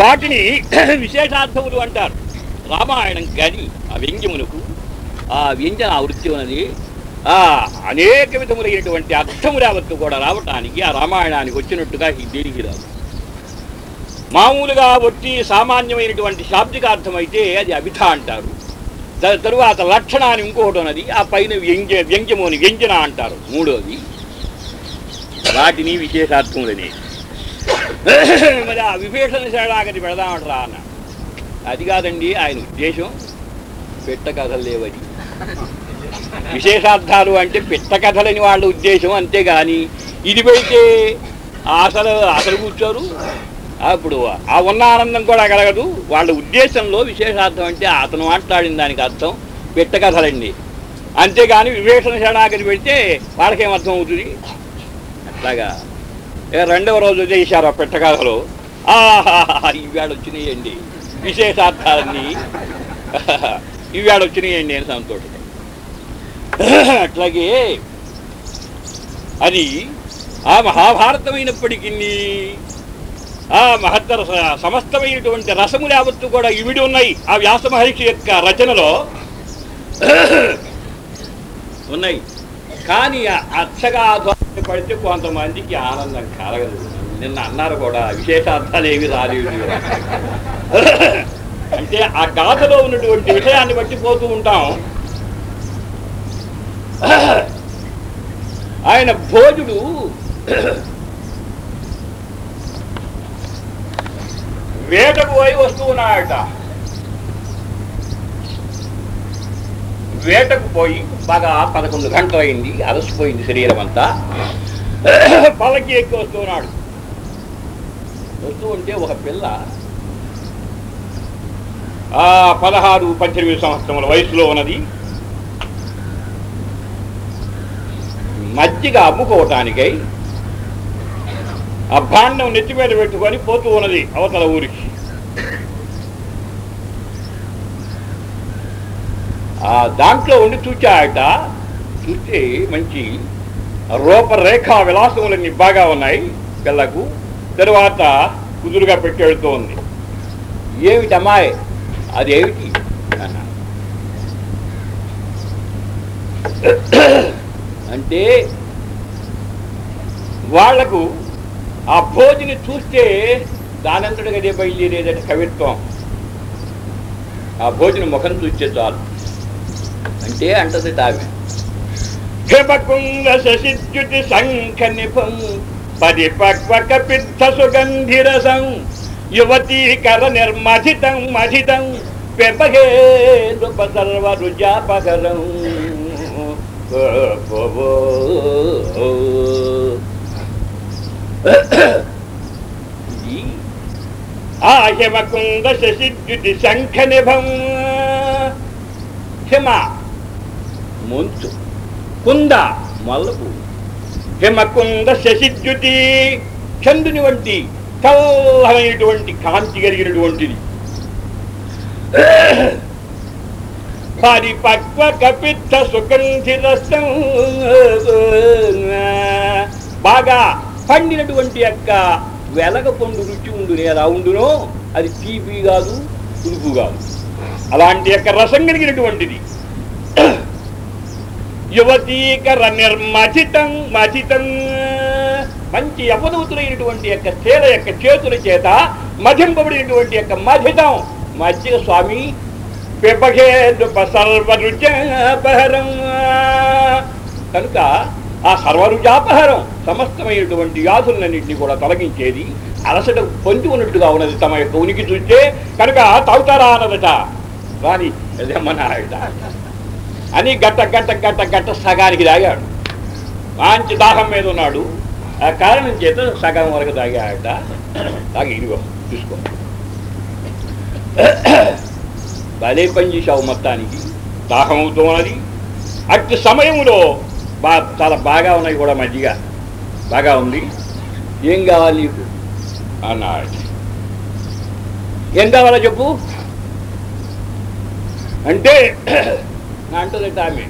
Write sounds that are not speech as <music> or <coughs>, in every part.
వాటిని విశేషార్థములు అంటారు. రామాయణం కానీ ఆ వ్యంగ్యములకు ఆ వ్యంజన వృత్తి అనేది ఆ అనేక విధములైనటువంటి అర్థములవత్తు కూడా రావటానికి ఆ రామాయణానికి వచ్చినట్టుగా ఈ దేనికి రాదు మామూలుగా వచ్చి సామాన్యమైనటువంటి శాబ్దికార్థం అయితే అది అభిధ అంటారు. తరువాత లక్షణాన్ని ఇంకొకటి ఉన్నది ఆ పైన వ్యంగ్య వ్యంగ్యముని వ్యంజన అంటారు. మూడోది వాటిని విశేషార్థములని మరి ఆ విభీషణ శరణాగతి పెడదామంటారా అన్న? అది కాదండి ఆయన ఉద్దేశం పెట్ట కథలు లేవని. విశేషార్థాలు అంటే పెట్ట కథలని వాళ్ళ ఉద్దేశం అంతేగాని ఇది పెడితే అసలు అసలు కూర్చోరు. అప్పుడు ఆ ఉన్న ఆనందం కూడా కలగదు. వాళ్ళ ఉద్దేశంలో విశేషార్థం అంటే అతను మాట్లాడిన దానికి అర్థం పెట్ట కథలండి. అంతేగాని విభేషణ శరణాగతి పెడితే వాళ్ళకేం అర్థం అవుతుంది? అట్లాగా రెండవ రోజు చేశారు ఆ పెట్ట ఆహాహా, ఇవాళ వచ్చినాయండి. విశేషార్థాలన్నీ. <laughs> ఇవాడు వచ్చినాయండి అని సంతోషం. <laughs> అట్లాగే అది ఆ మహాభారతమైనప్పటికీ ఆ మహత్తర సమస్తమైనటువంటి రసములు యావత్తు కూడా ఇవిడి ఉన్నాయి. ఆ వ్యాస మహర్షి యొక్క రచనలో. <clears throat> ఉన్నాయి. కానీ అర్చగా అచ్చగా ఆధ్వర్యం పడితే కొంతమందికి ఆనందం కలగదు. నిన్న అన్నారు కూడా విశేషార్థాలు ఏమి రాలేదు. అంటే ఆ గాథలో ఉన్నటువంటి విషయాన్ని బట్టి పోతూ ఉంటాం. ఆయన భోజుడు వేటకు పోయి వస్తూ ఉన్నాడట. వేటకు పోయి బాగా పదకొండు గంటలు అయింది అలసిపోయింది శరీరం అంతా. పలకి ఎక్కి వస్తూ ఉన్నాడు వస్తూ ఉంటే ఒక పిల్ల ఆ పదహారు పద్దెనిమిది సంవత్సరముల వయసులో ఉన్నది. మజ్జిగ అమ్ముకోవటానికై ఆ భాండం నెత్తి మీద పెట్టుకొని పోతూ ఉన్నది అవతల ఊరికి. ఆ దాంట్లో ఉండి చూచాయట చూస్తే మంచి రూపరేఖ విలాసములన్నీ బాగా ఉన్నాయి పిల్లకు తరువాత కుదురుగా పెట్టేడుతూ ఉంది ఏమిటి అమ్మాయి? అదేమిటి అన్నా. అంటే వాళ్ళకు ఆ భోజని చూస్తే దానంతటికి అదే బయలుదేరేదంటే కవిత్వం. ఆ భోజన ముఖం చూస్తే చాలు. అంటే అంటది ఆమె హిమకుంద శశిద్యుతి శంఖ నిపం పరిపక్వక పిత్త సుగంధిరసం యువతీకర నిర్మథితం మథితం పెపగే నృప సర్వ రుజాపకరం ఇది ఆ హిమకుంద శశిద్యుతి శంఖ నిభం హిమ ముంచు. కుంద మల్లపు. హిమకుంద శశిద్యుతి చందుని వంటి చల్లమైనటువంటి కాంతి కలిగినటువంటిది. పరిపక్వ కపిత్త సుగంధి రసం బాగా పండినటువంటి యొక్క వెలగ పండు రుచి ఉండునే ఎలా ఉండునో అది తీపి కాదు పులుపు కాదు. అలాంటి యొక్క రసం కలిగినటువంటిది. యువతీకర నిర్మచితం మచితం మంచి అపదవుతులైనటువంటి యొక్క చేల యొక్క చేతుల చేత మధింపబడినటువంటి యొక్క మధితం. మధ్య స్వామి పిపఘేదు సర్వరుచాపహరం కనుక ఆ సర్వరుజాపహరం సమస్తమైనటువంటి వ్యాధులన్నింటినీ కూడా తొలగించేది. అలసట పొంచి ఉన్నట్టుగా ఉన్నది తమ యొక్క ఉనికి చూస్తే. కనుక తాగుతారా అన్నదట రాని అదేమన్నాడట అని గట్ట గట్ట గట్ట గట్ట సగానికి తాగాడు. మంచి దాహం మీద ఉన్నాడు. ఆ కారణం చేత సగం వరకు తాగాడట. తాగి ఇదిగో చూసుకో. భలే పని చేశావు మొత్తానికి. దాహం అవుతూ ఉన్నది. అట్టి సమయంలో బా చాలా బాగా ఉన్నాయి కూడా మజ్జిగ. బాగా ఉంది. ఏం కావాలి నీకు? అన్నాడు. ఏం కావాలో చెప్పు. అంటే <clears throat> నా ఆమె?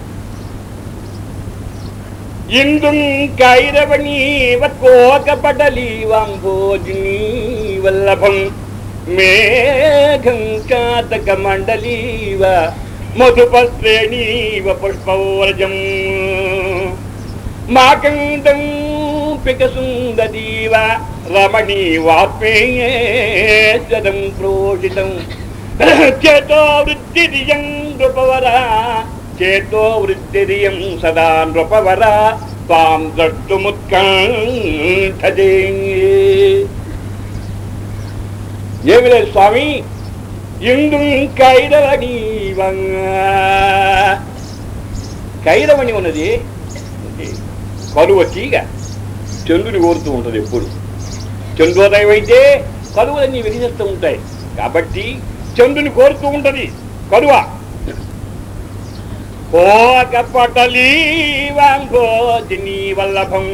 ఇందుం కైరవణీవత్కోకపటలీ వాంభోజినీ వల్లభం మేఘం కాతక మండలీవ మధుపశ్రేణీవ పుష్పౌరజం. మాకందం పికసుందీవ రమణీ వాత్మేయేదం ప్రోషితం. చేతో వృద్ధిరియం నృపవరా చేతో వృద్ధిరియం సదా నృపవరా తాం ద్రష్టుముత్కంఠజే ఏమి లేదు స్వామి ఇందు కైరవణి కైరవణి ఉన్నది కలువ తీగ చంద్రుని కోరుతూ ఉంటుంది ఎప్పుడు చంద్రోదయం అయితే కలువలన్నీ వికసిస్తూ ఉంటాయి కాబట్టి చంద్రుని కోరుతూ ఉంటది. కరువ? కోకపటలీ వాంభోజిని వల్లభం.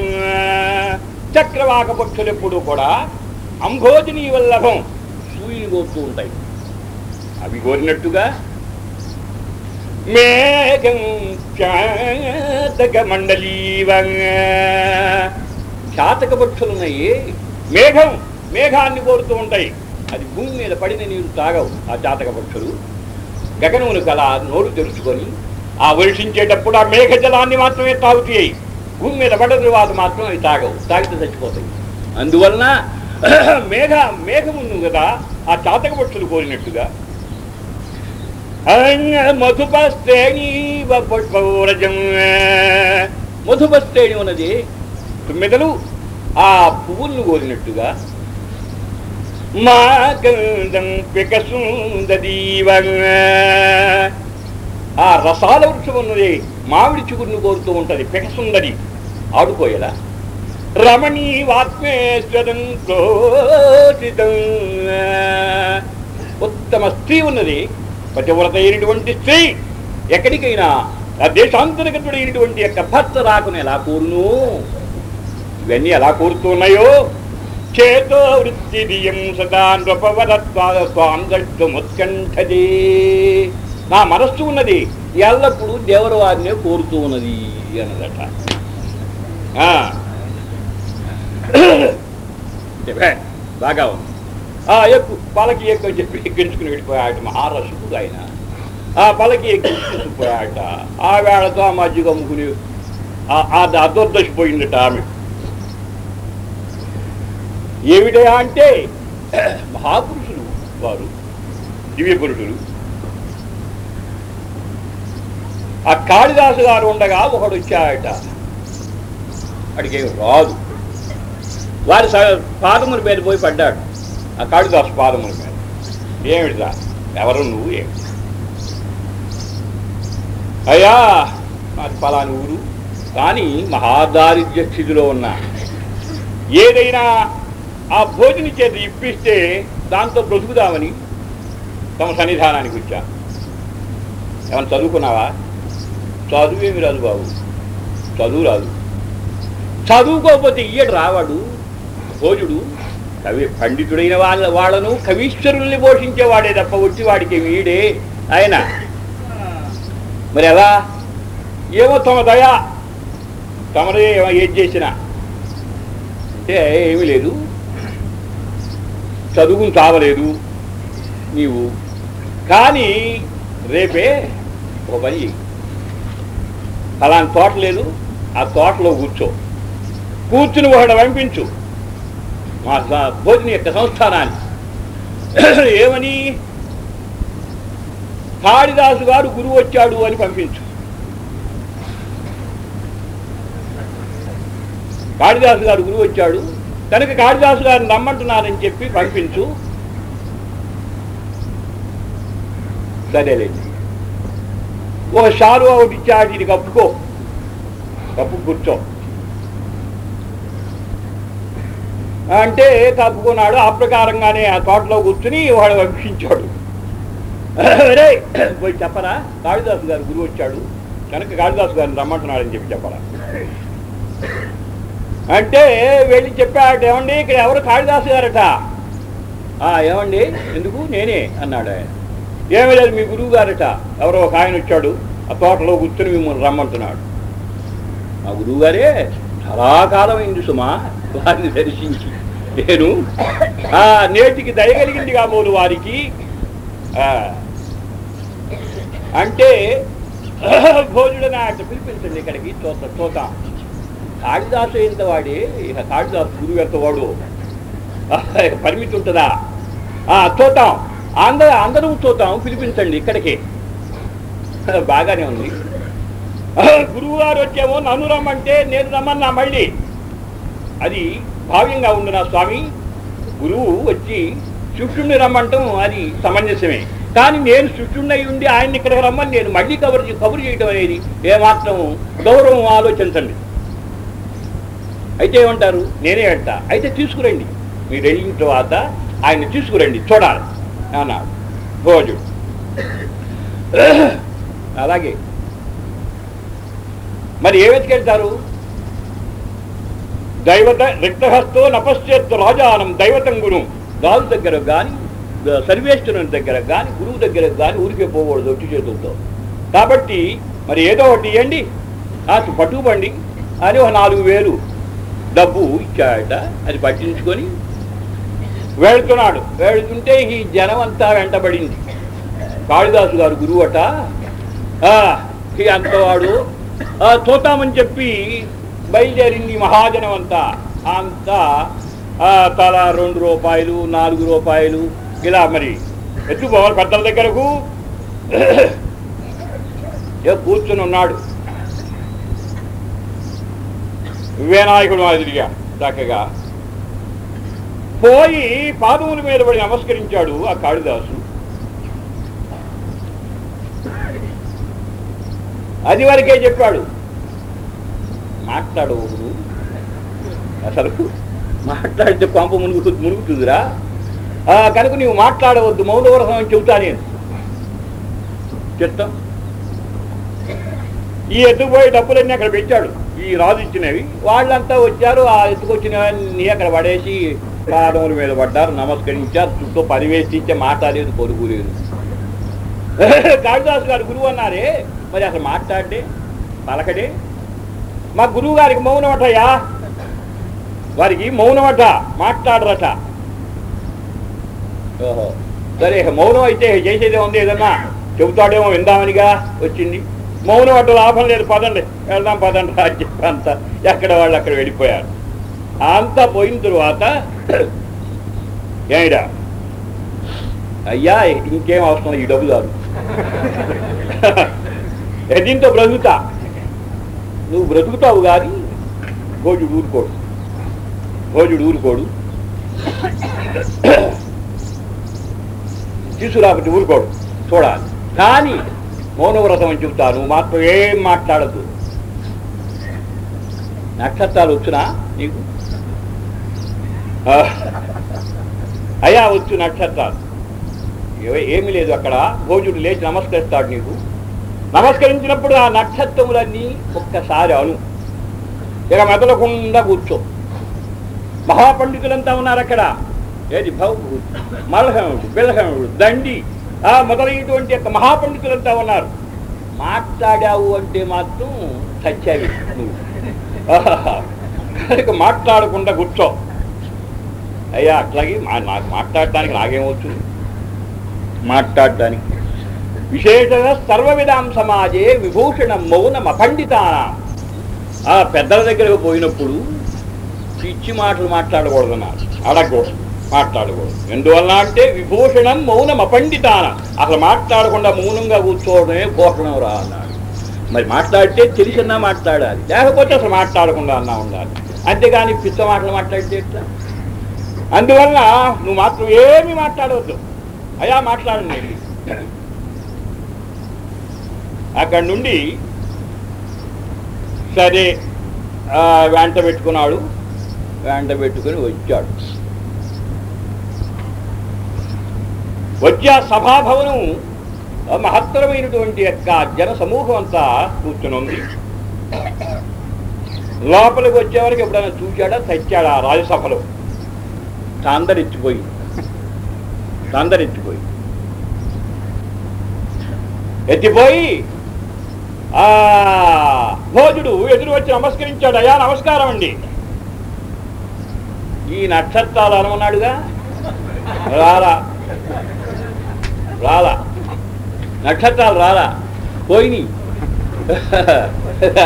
చక్రవాక పక్షులు ఎప్పుడు కూడా అంభోజిని వల్లభం. సూర్యుని కోరుతూ ఉంటాయి. అవి కోరినట్టుగా మేఘం చాతక మండలీవం చాతక పక్షులున్నాయి మేఘం మేఘాన్ని కోరుతూ ఉంటాయి. అది భూమి మీద పడిన నీరు తాగవు ఆ జాతక పక్షులు గగనమును గల నోరు తెరుచుకొని ఆ వర్షించేటప్పుడు ఆ మేఘ జలాన్ని మాత్రమే తాగుతాయి. భూమి మీద పడ్డ తరువాత మాత్రం అవి తాగవు తాగితే చచ్చిపోతాయి. అందువలన <clears throat> మేఘ మేఘమును కదా ఆ చాతక పక్షులు కోరినట్టుగా మధుపశ్రేణి పుష్పౌరజం ఉన్నది తుమ్మెదలు ఆ పువ్వులను కోరినట్టుగా ఆ రసాల వృక్షం ఉన్నది మామిడి చిగురును కోరుతూ ఉంటది పికసుందరి ఆడుకోయలా? రమణీ వాత్మేశ్వరం క్రోచితం ఉత్తమ స్త్రీ ఉన్నది పతివ్రత అయినటువంటి స్త్రీ. ఎక్కడికైనా ఆ దేశాంతర్గతుడైనటువంటి యొక్క భర్త రాకుని ఎలా కోరును? ఇవన్నీ ఎలా కోరుతున్నాయో? చేతో వృత్తి దియం సదా నృపవరత్వాంధ్రముత్కంఠదే నా మనస్సు ఉన్నది ఎల్లప్పుడూ దేవరవారినే కోరుతూ ఉన్నది అన్నదట. ఆ. బాగా ఉంది. ఆ ఎక్కు పలకి ఎక్కువ చెప్పి ఎక్కించుకుని వెళ్ళిపోయాడు మహారసుడు ఆయన. ఆ పలకి ఎక్కించుకుపోయాట ఆ వేళతో ఆ మజ్జిగ అమ్ముకుని అది పోయిందట ఆమె. ఏమిటయా అంటే మహాపురుషులు వారు దివ్య పురుషులు ఆ కాళిదాసు గారు ఉండగా ఒకడు వచ్చాయట అడిగే రాదు వారి పాదముల మీద పోయి పడ్డాడు. ఆ కాళిదాసు పాదముల మీద. ఏమిటిదా ఎవరు నువ్వు? ఏమిటి? అయ్యా మాది పలాని ఊరు. కానీ మహాదారిద్ర్య స్థితిలో ఉన్నా. ఏదైనా ఆ భోజనం చేతి ఇప్పిస్తే దాంతో బ్రతుకుదామని తమ సన్నిధానానికి వచ్చా. ఏమన్నా చదువుకున్నావా? చదువేమి రాదు బాబు. చదువు రాదు. చదువుకోకపోతే ఇయ్యడు రావాడు భోజుడు. కవి పండితుడైన వాళ్ళ వాళ్ళను కవీశ్వరుల్ని పోషించేవాడే తప్ప వచ్చి వాడికి వీడే ఆయన. మరి ఎలా? ఏమో తమ దయా. తమరే ఏం చేసినా. అంటే ఏమీ లేదు. చదువుని చావలేదు నీవు. కానీ రేపే ఒక పని చెయ్యి. తోట లేదు ఆ తోటలో కూర్చో. కూర్చుని ఒకడు పంపించు. మా భోజన యొక్క సంస్థానాన్ని. ఏమని? కాళిదాసు గారు గురువు వచ్చాడు అని పంపించు. కాళిదాసు గారు గురువు వచ్చాడు. కనుక కాళిదాసు గారిని రమ్మంటున్నారని చెప్పి పంపించు. సరేలేండి ఒక షారు ఒకటి ఇచ్చాడు ఇది కప్పుకో. కప్పు కూర్చో. అంటే కప్పుకున్నాడు ఆ ప్రకారంగానే ఆ తోటలో కూర్చుని వాడు వంశించాడు రే పోయి చెప్పరా? కాళిదాసు గారు గురువు వచ్చాడు. కనుక కాళిదాసు గారిని రమ్మంటున్నాడని చెప్పి చెప్పరా? అంటే వెళ్ళి చెప్పాడు ఏమండి ఇక్కడ ఎవరు కాళిదాసు గారట? "ఆ, ఏమండి ఎందుకు? నేనే అన్నాడు ఆయన. ఏమీ లేదు మీ గురువు గారట. ఎవరో ఒక ఆయన వచ్చాడు ఆ తోటలో కూర్చొని మిమ్మల్ని రమ్మంటున్నాడు. మా గురువు గారే చాలా కాలమైంది సుమా వారిని దర్శించి. నేను ఆ నేటికి దయగలిగింది కాబోలు వారికి. ఆ, అంటే భోజుడు అట్ట పిలిపించండి ఇక్కడికి చూత చూద్దాం కాళిదాసు ఎంత వాడే? ఇక కాళిదాసు గురువు ఎంత వాడు? పరిమితి ఉంటుందా? ఆ, చూద్దాం అందరూ అందరూ చూద్దాం పిలిపించండి ఇక్కడికి. బాగానే ఉంది. గురువు గారు వచ్చేమో నన్ను రమ్మంటే నేను రమ్మన్నా మళ్ళీ. అది భావ్యంగా ఉంది నా స్వామి? గురువు వచ్చి శిష్యుణ్ణి రమ్మంటం అది సమంజసమే. కానీ నేను శిష్యుణ్ణి ఉండి ఆయన్ని ఇక్కడికి రమ్మని నేను మళ్ళీ కబురు కబురు చేయడం అనేది ఏమాత్రం గౌరవం ఆలోచించండి. అయితే ఏమంటారు? నేనే అంటా. అయితే తీసుకురండి. మీరు వెళ్ళిన తర్వాత ఆయన తీసుకురండి. చూడాలి. అన్నాడు. భోజుడు. అలాగే. మరి ఏ వెతికెళ్తారు దైవత రిక్తహస్తో నపశ్చేత్తు రాజానం దైవతం గురు రాజు దగ్గర కానీ సర్వేశ్వరుని దగ్గర కానీ గురువు దగ్గర కానీ ఊరికే పోకూడదు ఒట్టి చేతులతో. కాబట్టి మరి ఏదో ఒకటి ఇవ్వండి పట్టుకుపండి. అని ఒక నాలుగు వేలు డబ్బు ఇచ్చాడట అది పట్టించుకొని వెళుతున్నాడు. వెళుతుంటే ఈ జనం అంతా వెంటబడింది. కాళిదాసు గారు గురువు అట ఆ, ఈ అంతవాడు ఆ, చూద్దామని చెప్పి బయలుదేరింది మహాజనం అంతా అంతా ఆ, తల రెండు రూపాయలు నాలుగు రూపాయలు ఇలా మరి. ఎత్తుకోవాలి పెద్దల దగ్గరకు. కూర్చుని ఉన్నాడు. వినాయకుడు మాదిరిగా చక్కగా. పోయి పాదముల మీద పడి నమస్కరించాడు ఆ కాళిదాసు. అది వరకే చెప్పాడు. మాట్లాడవు అసలు మాట్లాడితే పంప మునుగు మునుగుతుందిరా. ఆ, కనుక నీవు మాట్లాడవద్దు మౌనవరసం అని చెబుతా నేను. చెప్తాం. ఈ ఎత్తుకుపోయి డబ్బులన్నీ అక్కడ పెట్టాడు ఈ రాజు ఇచ్చినవి. వాళ్ళంతా వచ్చారు ఆ ఎత్తుకొచ్చినవన్నీ అక్కడ పడేసి పాదముల మీద పడ్డారు నమస్కరించారు చుట్టూ పరివేశించే మాట్లాడేది మాట్లాడలేదు <laughs> కాళిదాసు గారు గురువు అన్నారే మరి అసలు మాట్లాడే పలకడే మా గురువు గారికి మౌనమటయ్యా వారికి మౌనమట మాట్లాడరట. ఓహో. సరే మౌనం అయితే చేసేదే ఉంది ఏదన్నా? చెబుతాడేమో విందామనిగా వచ్చింది. మౌనం అట్ట లాభం లేదు. పదండి. వెళ్దాం పదండి అని చెప్పి అంతా ఎక్కడ వాళ్ళు అక్కడ వెళ్ళిపోయారు. అంతా పోయిన తరువాత ఏడా అయ్యా ఇంకేం అవసరం? ఈ డబ్బు కాదు దీంతో బ్రతుకుతా? నువ్వు బ్రతుకుతావు కానీ భోజుడు ఊరుకోడు. భోజుడు ఊరుకోడు. <coughs> తీసుకురాకపోతే ఊరుకోడు. చూడాలి. కానీ మౌనవ్రతం అని చెబుతాను. మాత్రం ఏం మాట్లాడద్దు. నక్షత్రాలు వచ్చునా నీకు? ఆ, అయ్యా వచ్చు నక్షత్రాలు. ఏమి ఏమీ లేదు అక్కడ. భోజుడు లేచి నమస్కరిస్తాడు నీకు. నమస్కరించినప్పుడు ఆ నక్షత్రములన్నీ ఒక్కసారి అను. ఇక మెదలకుండా కూర్చో. మహాపండితులంతా ఉన్నారు అక్కడ. ఏది? భౌ మలహముడు బిలహముడు దండి. మొదలైనటువంటి యొక్క మహాపండితులంతా ఉన్నారు. మాట్లాడావు అంటే మాత్రం సత్యావి నువ్వు. కనుక మాట్లాడకుండా కూర్చో. అయ్యా అట్లాగే నాకు మాట్లాడటానికి నాకేమవచ్చు మాట్లాడటానికి. విశేషంగా సర్వవిధాం సమాజే విభూషణం మౌనం అపండితానాం ఆ పెద్దల దగ్గరకు పోయినప్పుడు పిచ్చి మాటలు మాట్లాడకూడదన్నారు. అడగకూడదు. మాట్లాడకూడదు. ఎందువల్ల అంటే విభూషణం మౌనం అపండితాన. అసలు మాట్లాడకుండా మౌనంగా కూర్చోవడమే భూషణం రా అన్నాడు. మరి మాట్లాడితే తెలిసినా మాట్లాడాలి. లేకపోతే అసలు మాట్లాడకుండా అన్నా ఉండాలి. అంతేగాని పిచ్చ మాటలు మాట్లాడితే ఎట్లా? అందువల్ల నువ్వు మాత్రం ఏమీ మాట్లాడవద్దు. అయా మాట్లాడండి. అక్కడి నుండి సరే వెంట పెట్టుకున్నాడు. వెంట పెట్టుకుని వచ్చాడు. వచ్చే ఆ సభాభవనం మహత్తరమైనటువంటి యొక్క జన సమూహం అంతా కూర్చునుంది. లోపలికి వచ్చేవరకు ఎప్పుడైనా చూశాడా తెచ్చాడా రాజసభలో? తాందరిచ్చిపోయి తాందరెత్తిపోయి ఎత్తిపోయి ఆ భోజుడు ఎదురు వచ్చి నమస్కరించాడు అయ్యా నమస్కారం అండి. ఈ నక్షత్రాలు అనుకున్నాడుగా? రారా. రాలా. నక్షత్రాలు రాలా. పోయిని.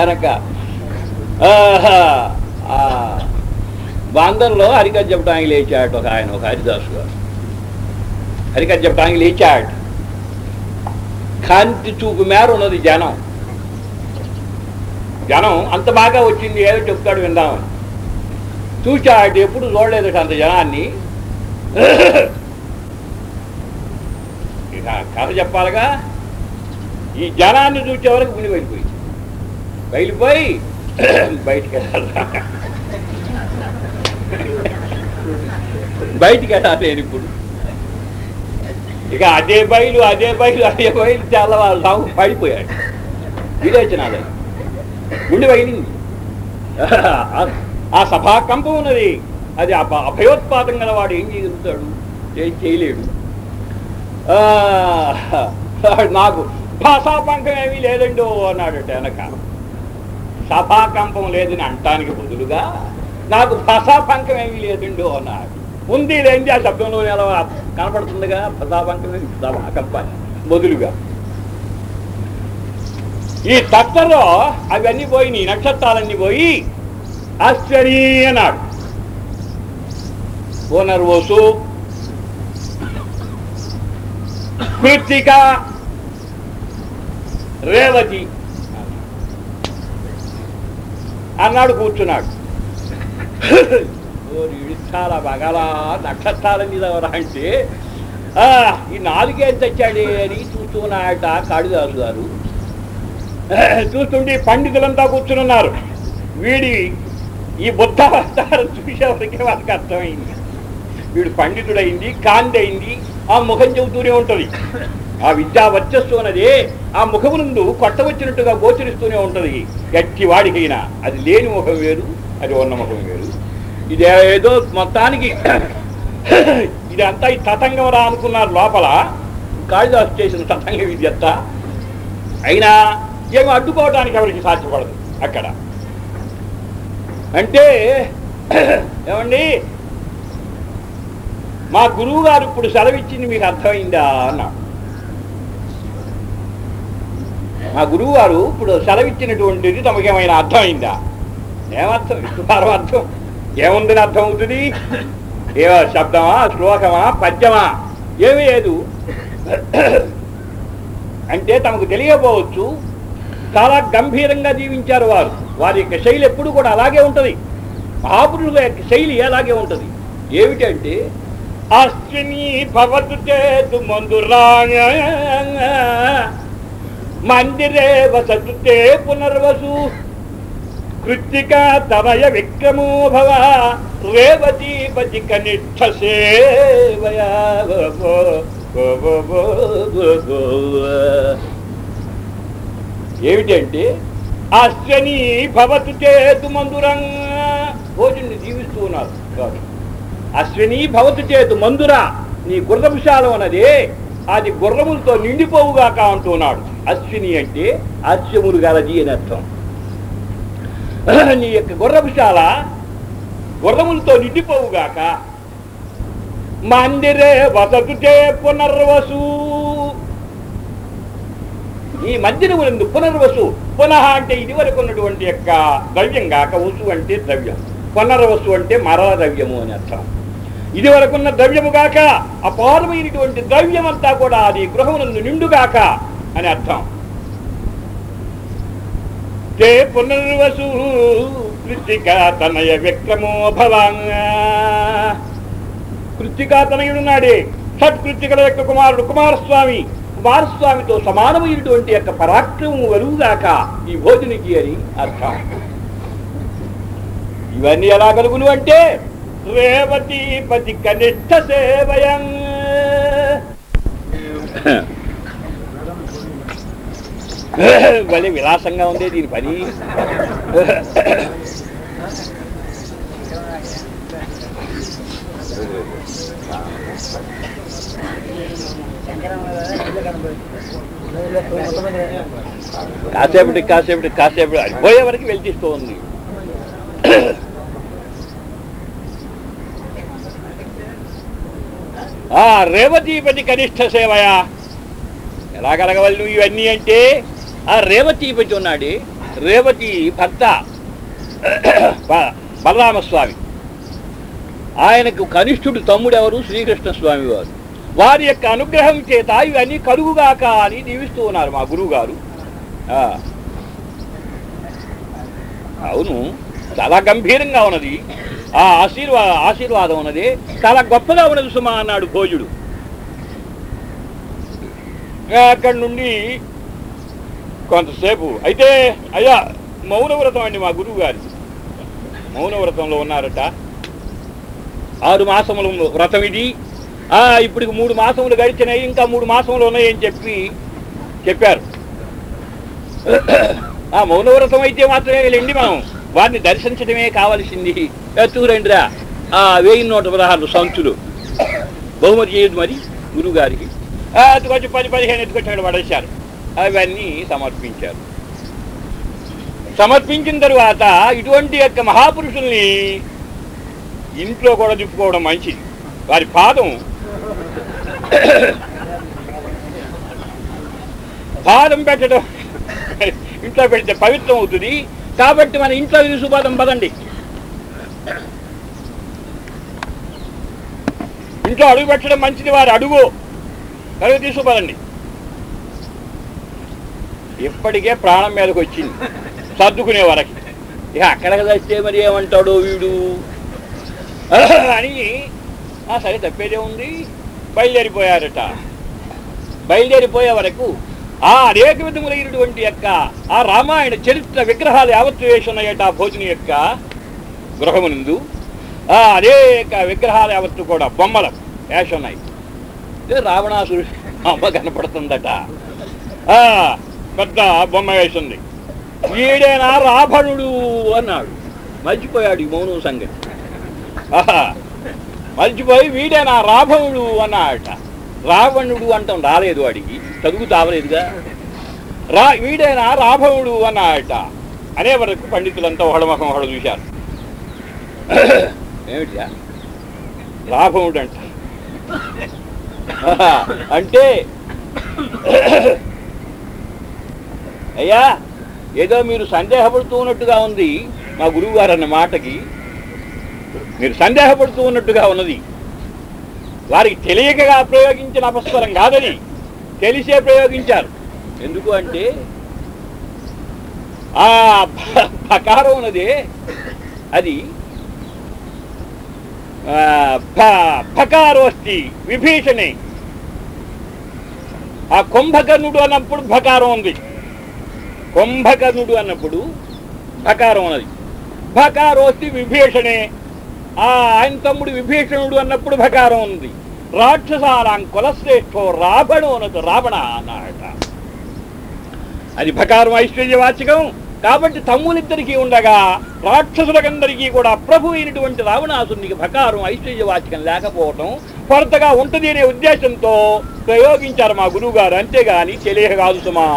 అనక బాంధంలో హరికథ చెప్పడానికి లేచాడు ఒక ఆయన ఒక హరిదాసు గారు. హరికథ చెప్పడానికి లేచాడు. కాంతి చూపు మేర ఉన్నది జనం. జనం అంత బాగా వచ్చింది ఏదో చెప్తాడు విందామని. చూచాడు ఎప్పుడు చూడలేదు అంత జనాన్ని. కథ చెప్పాలిగా ఈ జనాన్ని చూసే వరకు గుడి వెళ్ళిపోయి బయలుపోయి <clears throat> బయటికి వెళ్ళాలి బయటికి వెళ్ళాలి నేను ఇప్పుడు. ఇక అదే బయలు అదే బయలు అదే బయలు చాలా వాళ్ళు సాగు పడిపోయాడు. విరేచనాలే గుండె బయలింది ఆ సభా కంపం ఉన్నది. అది అప అభయోత్పాదం గల వాడు ఏం చేయగలుగుతాడు ఏం చేయలేడు. నాకు భాషాపంకం ఏమీ లేదండి అన్నాడు వెనక సభాకంపం లేదని అంటానికి బదులుగా నాకు భాషాపంకం ఏమీ లేదండి అన్నాడు. ఉంది లేండి ఆ శబ్దంలో ఎలా కనపడుతుందిగా? భాషాపంకం సభాకంపాన్ని బదులుగా. ఈ తత్వలో అవన్నీ పోయి నీ నక్షత్రాలన్నీ పోయి ఆశ్చర్య అన్నాడు. పునర్వసు కృత్తిక రేవతి అన్నాడు కూర్చున్నాడు. చాలా బగలా నక్షత్రాల మీద ఎవరా అంటే ఆ, ఈ నాలుగేం తెచ్చాడే అని చూస్తున్నాయట కాళిదాసు గారు. చూస్తుంటే పండితులంతా కూర్చునున్నారు. వీడి ఈ బుద్ధ అవతారం చూసేవరకే వాళ్ళకి అర్థమైంది. వీడు పండితుడైంది కాందైంది ఆ ముఖం చెబుతూనే ఉంటది. ఆ విద్యా వర్చస్సు అన్నది ఆ ముఖము నుండి కొట్టవచ్చినట్టుగా గోచరిస్తూనే ఉంటది. గట్టి వాడికైనా అది లేని ముఖం వేరు అది ఉన్న ముఖం వేరు. ఇది ఏదో మొత్తానికి <coughs> ఇదంతా ఈ తతంగం రా అనుకున్నారు లోపల. కాళిదాసు చేసిన తతంగ విద్య అయినా ఏమి అడ్డుకోవడానికి ఎవరికి సాధ్యపడదు అక్కడ. అంటే <coughs> ఏమండి మా గురువు గారు ఇప్పుడు సెలవిచ్చింది మీకు అర్థమైందా అన్నాడు మా గురువు గారు ఇప్పుడు సెలవిచ్చినటువంటిది తమకేమైనా అర్థమైందా? ఏమర్థం? వారం అర్థం. ఏముందని అర్థం అవుతుంది ఏ శబ్దమా శ్లోకమా పద్యమా? ఏమీ లేదు. అంటే తమకు తెలియకపోవచ్చు. చాలా గంభీరంగా జీవించారు వారు. వారి యొక్క శైలి ఎప్పుడు కూడా అలాగే ఉంటుంది. మహాపురుషుల యొక్క శైలి అలాగే ఉంటుంది. ఏమిటంటే అశ్విని భవతు చేతు మందురాంగ మందిరే వసతు తే పునర్వసు. కృత్తికా తమయ విక్రమో భవ. రేవతీపతి కనిష్ట సేవయా. గో ఏమిటంటే అశ్వని భవతు చేతు మందురంగా భోజుని జీవిస్తూ ఉన్నారు. వారు. అశ్విని భవతి చేతు మందుర నీ గుర్రపుశాలం అన్నది. అది గుర్రములతో నిండిపోవుగాక అంటున్నాడు. అశ్విని అంటే అశ్వములు గలది అని అర్థం. నీ యొక్క గుర్రపుశాల గుర్రములతో నిండిపోవుగాక మందిరే వసతు చే పునర్వసు. ఈ మందిరములందు పునర్వసు. పునః అంటే ఇది వరకు ఉన్నటువంటి యొక్క ద్రవ్యం కాక వసు అంటే ద్రవ్యం. పునర్వసు అంటే మరల ద్రవ్యము అని అర్థం. ఇది వరకున్న ద్రవ్యము గాక అపారమైనటువంటి ద్రవ్యమంతా కూడా అది గృహమునందు నిండుగాక అని అర్థం. తే పునర్వసు కృత్తిక తనయ విక్రమో భవాంగా కృత్తికా తనయుడున్నాడే షట్కృత్తికల యొక్క కుమారుడు కుమారస్వామి కుమారస్వామితో సమానమైనటువంటి యొక్క పరాక్రమం వరువుగాక ఈ భోజనికి అని అర్థం. ఇవన్నీ ఎలా కలుగును అంటే రేవతి కనిష్ట సేవయం. భలే విలాసంగా ఉంది దీని పని. కాసేపటికి కాసేపటికి కాసేపటి అయిపోయే వరకు వెళ్తీస్తూ ఉంది. ఆ రేవతీపతి కనిష్ట సేవయా. ఎలా కలగవల్లు ఇవన్నీ అంటే ఆ రేవతీపతి ఉన్నాడు రేవతి భర్త బలరామస్వామి. ఆయనకు కనిష్ఠుడు తమ్ముడు ఎవరు శ్రీకృష్ణ స్వామి వారు వారి యొక్క అనుగ్రహం చేత ఇవన్నీ కలుగుగాక అని దీవిస్తూ ఉన్నారు మా గురువు గారు ఆ. అవును చాలా గంభీరంగా ఉన్నది. ఆ ఆశీర్వా ఆశీర్వాదం ఉన్నది. చాలా గొప్పగా ఉన్నది సుమా అన్నాడు భోజుడు. అక్కడి నుండి కొంతసేపు అయితే అయ్యా మౌనవ్రతం అండి మా గురువు గారు మౌనవ్రతంలో ఉన్నారట. ఆరు మాసములు వ్రతం ఇది. ఆ ఇప్పుడు మూడు మాసములు గడిచినాయి ఇంకా మూడు మాసములు ఉన్నాయని చెప్పి చెప్పారు. ఆ మౌనవ్రతం అయితే మాత్రమే వెళ్ళండి మనం. వారిని దర్శించడమే కావలసింది. ఎత్తుకురండిరా ఆ వెయ్యి నూట పదహారు సంచులు. బహుమతి చేయదు మరి గురువు గారికి ఎత్తుకొచ్చి పది పదిహేను ఎత్తుకొచ్చి అక్కడ పడేశారు. అవన్నీ సమర్పించారు. సమర్పించిన తరువాత ఇటువంటి యొక్క మహాపురుషుల్ని ఇంట్లో కూడా తిప్పుకోవడం మంచిది. వారి పాదం పాదం పెట్టడం ఇంట్లో పెడితే పవిత్రం అవుతుంది. కాబట్టి మన ఇంట్లో విసుపాదం పదండి. ఇంట్లో అడుగు పెట్టడం మంచిది వారు అడుగు. కలుగు తీసుకుపోదండి. ఇప్పటికే ప్రాణం మీదకి వచ్చింది. సర్దుకునే వరకు. ఇక అక్కడికి తెస్తే మరి ఏమంటాడు వీడు? అని ఆ సరే తప్పేదే ఉంది. బయలుదేరిపోయారట. బయలుదేరిపోయే వరకు ఆ అనేక విధములైనటువంటి యొక్క ఆ రామాయణ చరిత్ర విగ్రహాలు యావత్తు వేసి ఉన్నాయట ఆ భోజని యొక్క. గృహమునందు. ఆ అనేక విగ్రహాలు యావత్తు కూడా బొమ్మలు వేసి ఉన్నాయి రావణాసురు అమ్మ కనపడుతుందట. ఆ పెద్ద బొమ్మ వేసింది వీడేనా రావణుడు అన్నాడు. మర్చిపోయాడు ఈ మౌనం సంగతి. ఆహా మర్చిపోయి వీడేనా రావణుడు అన్నాడట. రావణుడు అంటాం రాలేదు వాడికి చదువు తావలేదుగా. రా వీడేనా రాభవుడు అన్నాడట. అనే వరకు పండితులంతా ఒకడమొఖం ఒకడు చూశారు. ఏమిటియా లాభం అంట అంటే అయ్యా ఏదో మీరు సందేహపడుతూ ఉన్నట్టుగా ఉంది మా గురువు గారు అన్న మాటకి. మీరు సందేహపడుతూ ఉన్నట్టుగా ఉన్నది. వారికి తెలియకగా ప్రయోగించిన అపస్వరం కాదని తెలిసే ప్రయోగించారు. ఎందుకు అంటే ఆ భ- ఉన్నదే. అది భకారోస్తి విభీషణి. ఆ కుంభకర్ణుడు అన్నప్పుడు భకారం ఉంది. కుంభకర్ణుడు అన్నప్పుడు భకారం ఉన్నది. భకారోస్తి విభీషణే. ఆ ఆయన తమ్ముడు విభీషణుడు అన్నప్పుడు భకారం ఉంది. రాక్షసారాం కులశ్రేష్ఠో రావణు అన్నది రావణ అన్నాడట అది భకారం ఐశ్వర్యవాచకం. కాబట్టి తమ్ములిద్దరికీ ఉండగా రాక్షసులకందరికీ కూడా ప్రభు అయినటువంటి రావణాసునికి భకారం ఐశ్వర్యవాచకం లేకపోవటం కొరతగా ఉంటుంది అనే ఉద్దేశంతో ప్రయోగించారు మా గురువు గారు అంతేగాని తెలియ కాదు సుమా.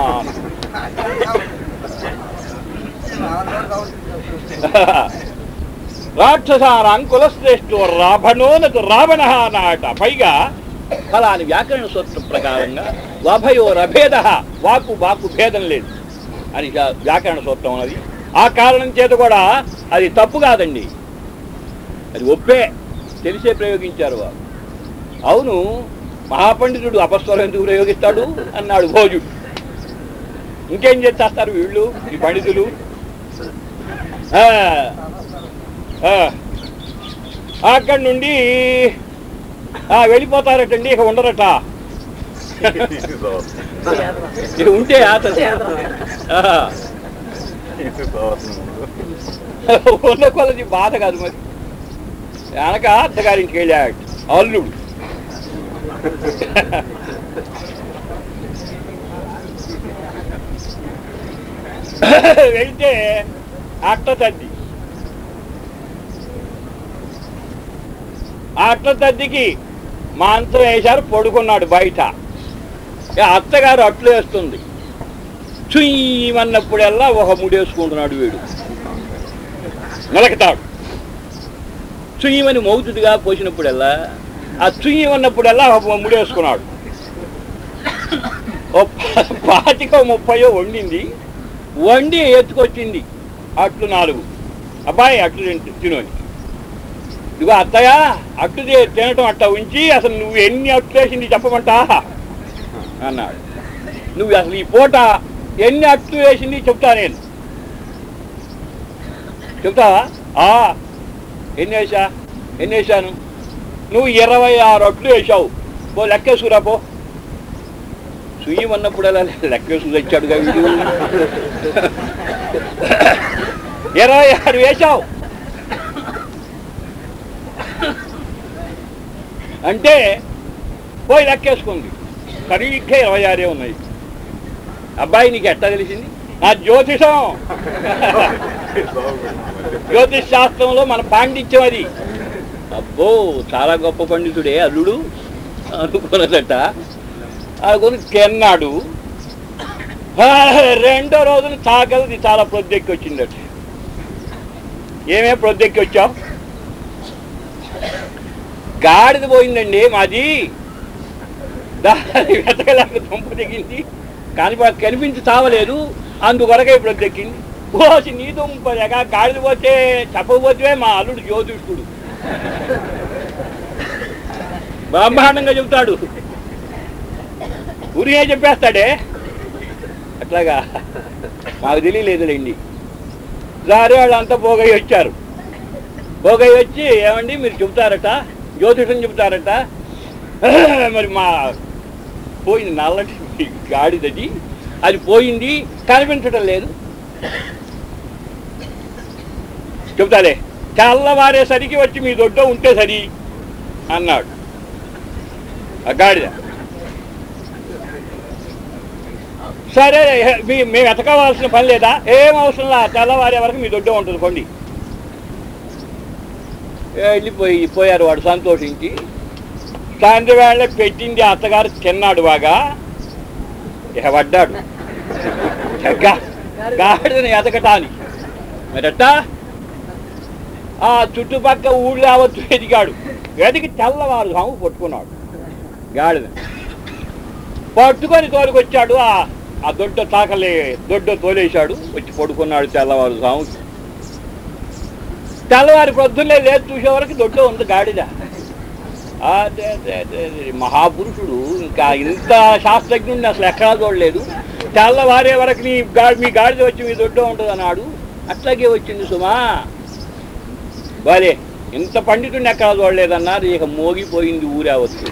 రాక్షసానాం కులశ్రేష్ఠో రావణోనకు రావణ నాట. పైగా ఫలాని వ్యాకరణ సూత్రం ప్రకారంగా వభయోరభేద వాకు వాకు భేదం లేదు. అని వ్యాకరణ సూత్రం ఉన్నది. ఆ కారణం చేత కూడా అది తప్పు కాదండి. అది ఒప్పే. తెలిసే ప్రయోగించారు వారు. అవును మహాపండితుడు అపస్వరం ఎందుకు ప్రయోగిస్తాడు? అన్నాడు భోజుడు. ఇంకేం చేస్తారు వీళ్ళు? ఈ పండితులు? ఆ, అక్కడి నుండి ఆ, వెళ్ళిపోతారటండి ఇక ఉండరట. ఉంటే అతను ఆ, ఉన్న కొలది బాధ కాదు మరి. వెనక అత్తగారింటికి వెళ్ళాడు అల్లుడు. వెళ్తే అట్ట తద్ది అట్ట తద్దికి మాంసం వేశారు పడుకున్నాడు బయట. అత్తగారు అట్లు వేస్తుంది. చుయ్యమన్నప్పుడల్లా ఒక ముడేసుకుంటున్నాడు వీడు. నలకతాడు. చుయ్యమని మౌతుడిగా పోసినప్పుడల్లా ఆ చుయ్యమన్నప్పుడల్లా ఒక ముడేసుకున్నాడు. పాతిక ముప్పయో వండింది. వండి ఎత్తుకొచ్చింది. అట్లు నాలుగు. అబ్బాయి అట్లు తింటు తినోని. ఇదిగో అత్తయ్య అట్లు తినటం అట్ట ఉంచి అసలు నువ్వు ఎన్ని అట్లు వేసింది చెప్పమంటా అన్నాడు నువ్వు అసలు ఈ పూట ఎన్ని అట్లు వేసింది చెప్తా నేను. చెప్తావా? ఆ. ఎన్ని వేసా ఎన్ని వేసాను నువ్వు ఇరవై ఆరు అట్లు వేసావు పో లెక్కేసుకురా పో. సుయ్యం అన్నప్పుడు అలా లెక్కేసు తెచ్చాడుగా ఇరవై ఆరు వేసావు అంటే పోయి లెక్కేసుకుంది. సరిగ్గా ఇరవై ఆరే ఉన్నాయి అబ్బాయి నీకు ఎట్లా తెలిసింది నా జ్యోతిషం జ్యోతిష్ శాస్త్రంలో మన పాండిత్యం అది అబ్బో చాలా గొప్ప పండితుడే అల్లుడు అనుకున్నదట అనుకుని తిన్నాడు రెండో రోజున చాకలిది చాలా ప్రొద్దెక్కి వచ్చిందట ఏమే ప్రొద్దెక్కి వచ్చావు గాడిద పోయిందండి మాది దాని వెతకలేక దుంప దిగింది కానీ కనిపించి చావలేదు. అందుకొరకే ఇప్పుడు దక్కింది. పోసి నీ దుంపలేక గాడిద పోతే చెప్పకపోతే మా అల్లుడు జ్యోతిష్కుడు బ్రహ్మాండంగా చెబుతాడు. ఊరినే చెప్పేస్తాడే. అట్లాగా మాకు తెలియలేదులేండి. దారి వాళ్ళు అంతా పోగై వచ్చారు. పోగై వచ్చి ఏమండి మీరు చెబుతారట? జ్యోతిషం చెబుతారట? మరి మా పోయింది నల్లటి గాడిదది. అది పోయింది కనిపించడం లేదు. చెబుతాలే తెల్లవారేసరికి వచ్చి మీ దొడ్డ ఉంటే సరి అన్నాడు ఆ గాడిద. సరే మీ- మేము ఎతకవలసిన పని లేదా? ఏం అవసరం లా? తెల్లవారే వరకు మీ దొడ్డ ఉంటుంది కొండి వెళ్ళిపోయి పోయారు వాడు సంతోషించి. సాయంత్రం వేళ పెట్టింది అత్తగారు తిన్నాడు బాగా ఇక పడ్డాడు. గాడిదని ఎతకటానికి. మరట్టా ఆ చుట్టుపక్క ఊళ్ళో అవద్దు ఎదిగాడు. ఎదిగి తెల్లవారు సాము పట్టుకున్నాడు. గాడిద పట్టుకొని తోలుకొచ్చాడు. ఆ ఆ దొడ్డ తాకలే దొడ్డ తోలేశాడు. వచ్చి పడుకున్నాడు తెల్లవారు సాము తెల్లవారి పొద్దున్నే లేదు చూసే వరకు దొడ్డ ఉంది గాడిద. మహాపురుషుడు ఇంకా ఇంత శాస్త్రజ్ఞుడిని అసలు ఎక్కడా చూడలేదు. తెల్లవారే వరకు నీ గాడి మీ గాడిద వచ్చి మీ దొడ్డ ఉంటుంది అన్నాడు అట్లాగే వచ్చింది సుమా. బాలే ఇంత పండితుడిని ఎక్కడా చూడలేదన్నారు. ఇక మోగిపోయింది ఊరే వచ్చు.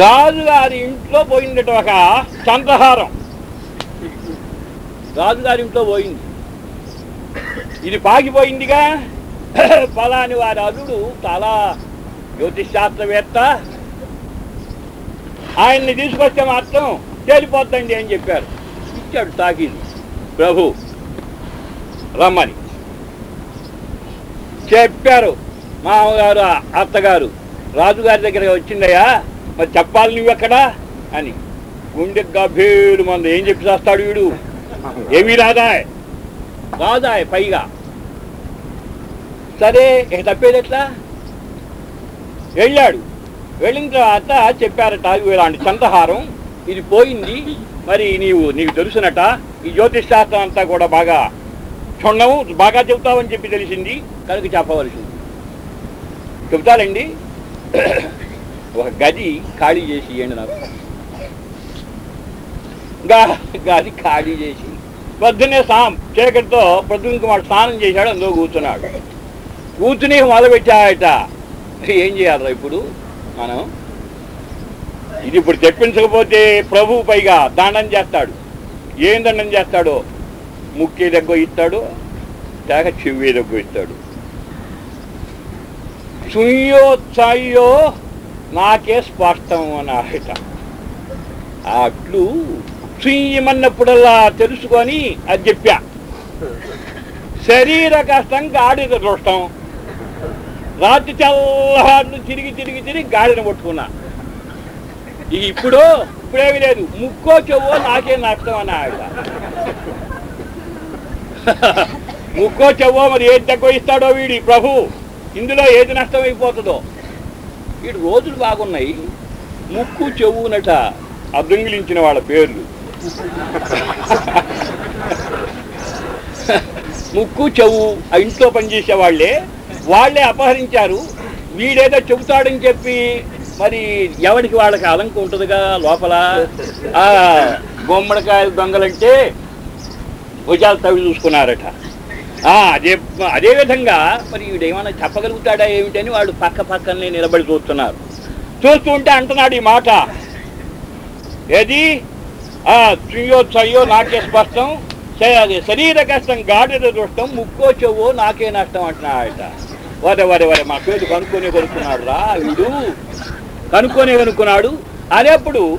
రాజుగారి ఇంట్లో పోయిందట ఒక చంద్రహారం. రాజుగారి ఇంట్లో పోయింది. ఇది పాగిపోయిందిగా. ఫలాని వారి అల్లుడు చాలా జ్యోతిష్ శాస్త్రవేత్త ఆయన్ని తీసుకొస్తే మాత్రం తేలిపోద్దండి అని చెప్పారు ఇచ్చాడు తాకింది ప్రభు రమ్మని చెప్పారు మామగారు అత్తగారు రాజుగారి దగ్గర వచ్చిందయ్యా మరి చెప్పాలి నువ్వెక్కడా అని గుండె గభేరు మంది ఏం చెప్పి చేస్తాడు వీడు ఏమీ రాదా రాదాయ్ పైగా సరే ఇక తప్పేది ఎట్లా? వెళ్ళాడు. వెళ్ళిన తర్వాత చెప్పారట ఇలాంటి చంద్రహారం ఇది పోయింది. మరి నీవు నీకు తెలుసునట ఈ జ్యోతిష్ శాస్త్రం అంతా కూడా బాగా చూడవు బాగా చెబుతావని చెప్పి తెలిసింది. కనుక చెప్పవలసింది. చెబుతారండి. ఒక గది ఖాళీ చేసి ఇవ్వండి నాకు. గది ఖాళీ చేసి. పొద్దున్నే స్నానం చీకటితో పొద్దున్న కుమార్ స్నానం చేశాడు అందులో కూర్చున్నాడు. కూతుని మొదలుపెట్టాయట. ఏం చేయాలరా ఇప్పుడు? మనం ఇది ఇప్పుడు తెప్పించకపోతే ప్రభు పైగా దండం చేస్తాడు. ఏం దండం చేస్తాడో? ముక్కే దగ్గర ఇస్తాడు లేక చెవి దగ్గర ఇస్తాడు. చుయ్యో చాయ్యో నాకే స్పష్టం అన్నాడట అట్లు చుయ్యమన్నప్పుడల్లా తెలుసుకొని అది చెప్పా. శరీర కష్టం గాడిద దృష్టం. రాత్రి తెల్లహార్లు తిరిగి తిరిగి తిరిగి గాడిన పట్టుకున్నా ఇక ఇప్పుడు ఇప్పుడేమి లేదు. ముక్కో చెవో నాకే నష్టం అని ఆవిడ. <laughs> ముక్కో చెవో మరి ఏది తక్కువ ఇస్తాడో వీడి ప్రభు? ఇందులో ఏది నష్టం అయిపోతుందో వీడు రోజులు బాగున్నాయి. ముక్కు చెవునట అదొంగిలించిన వాళ్ళ పేర్లు. <laughs> ముక్కు చెవు ఆ ఇంట్లో పనిచేసే వాళ్ళే వాళ్ళే అపహరించారు. వీడేదో చెబుతాడని చెప్పి మరి ఎవరికి వాళ్ళకి అలంక ఉంటుందిగా లోపల? ఆ గుమ్మడికాయలు దొంగలంటే భుజాలు తవి చూసుకున్నారట. ఆ, అదే అదే విధంగా మరి వీడేమైనా చెప్పగలుగుతాడా ఏమిటని వాడు పక్క పక్కనే నిలబడి చూస్తున్నారు. చూస్తుంటే అంటున్నాడు ఈ మాట. ఏది? ఆ శ్రీయో చయ్యో నాకే స్పష్టం శరీర కష్టం గాడిద దృష్టం ముక్కో చెవో నాకే నష్టం అంటున్నాడట. వరే వరే వరే మా పేరు కనుక్కొని కొనుక్కున్నాడు రా వీడు. కనుక్కొని కనుక్కున్నాడు. అదేప్పుడు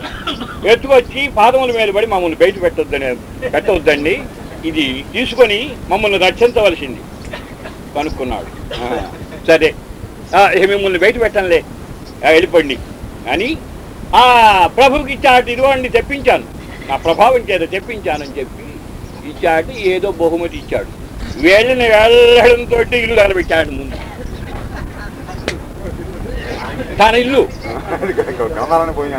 ఎత్తుకొచ్చి పాదముల మీద పడి మమ్మల్ని బయట పెట్టొద్దని పెట్టవద్దండి ఇది తీసుకొని మమ్మల్ని రక్షించవలసింది. కనుక్కున్నాడు. ఆ, సరే. మిమ్మల్ని బయట పెట్టంలే వెళ్ళిపోండి. అని ఆ ప్రభుకి ఇచ్చాటి ఇదిగోండి తెప్పించాను. నా ప్రభావం చేత తెప్పించానని చెప్పి ఇచ్చాటి ఏదో బహుమతి ఇచ్చాడు. వెళ్ళిన వెళ్ళడంతో ఇల్లు నిలబెట్టాడు ముందు. తన ఇల్లు. గమనాలని పోయినా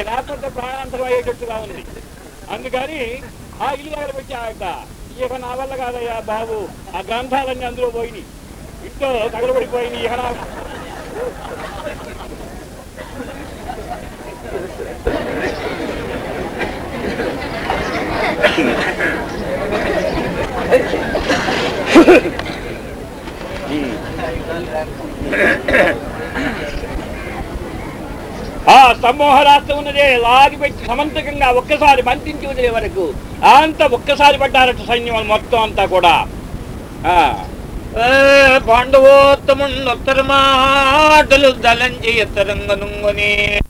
లేకపోతే ప్రాణాంతరం అయ్యేటట్టుగా ఉంది అందుకని ఆ ఇల్లు తగలబెట్టాడట ఇక నా వల్ల కాదయ్యా బాబు. ఆ గ్రంథాలన్నీ అందులో పోయినాయి. ఇంట్లో తగలబడిపోయినాయి ఇక నా <laughs> సమ్మోహ రాష్ట్రం ఉన్నదే లాగిపెట్టి సమంతకంగా ఒక్కసారి బంధించి వదిలే వరకు అంత ఒక్కసారి పడ్డారట సైన్యం మొత్తం అంతా కూడా. ఆ. పాండవోత్తముండు ఉత్తర మాటలు దలంచి ఎత్తరంగనుంగుని.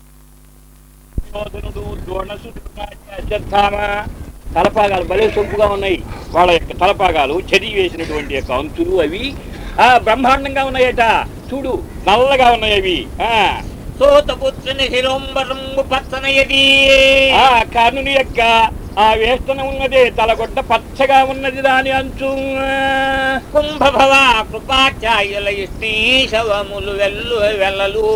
తలపాగాలు భలే సొంపుగా ఉన్నాయి. వాళ్ళ యొక్క తలపాగాలు చదివి వేసినటువంటి యొక్క అంచులు అవి. ఆ బ్రహ్మాండంగా ఉన్నాయట. చూడు నల్లగా ఉన్నాయి అవి. ఆ. సోతపుత్రుని శిరోంబరంగు పచ్చనయది. ఆ కర్ణుని యొక్క ఆ వేస్తన ఉన్నదే తలగొడ్డ పచ్చగా ఉన్నది దాని అంచు. కుంభభవ కృపాచార్యుల ఇష్టీశవములు వెల్లు వెల్లలు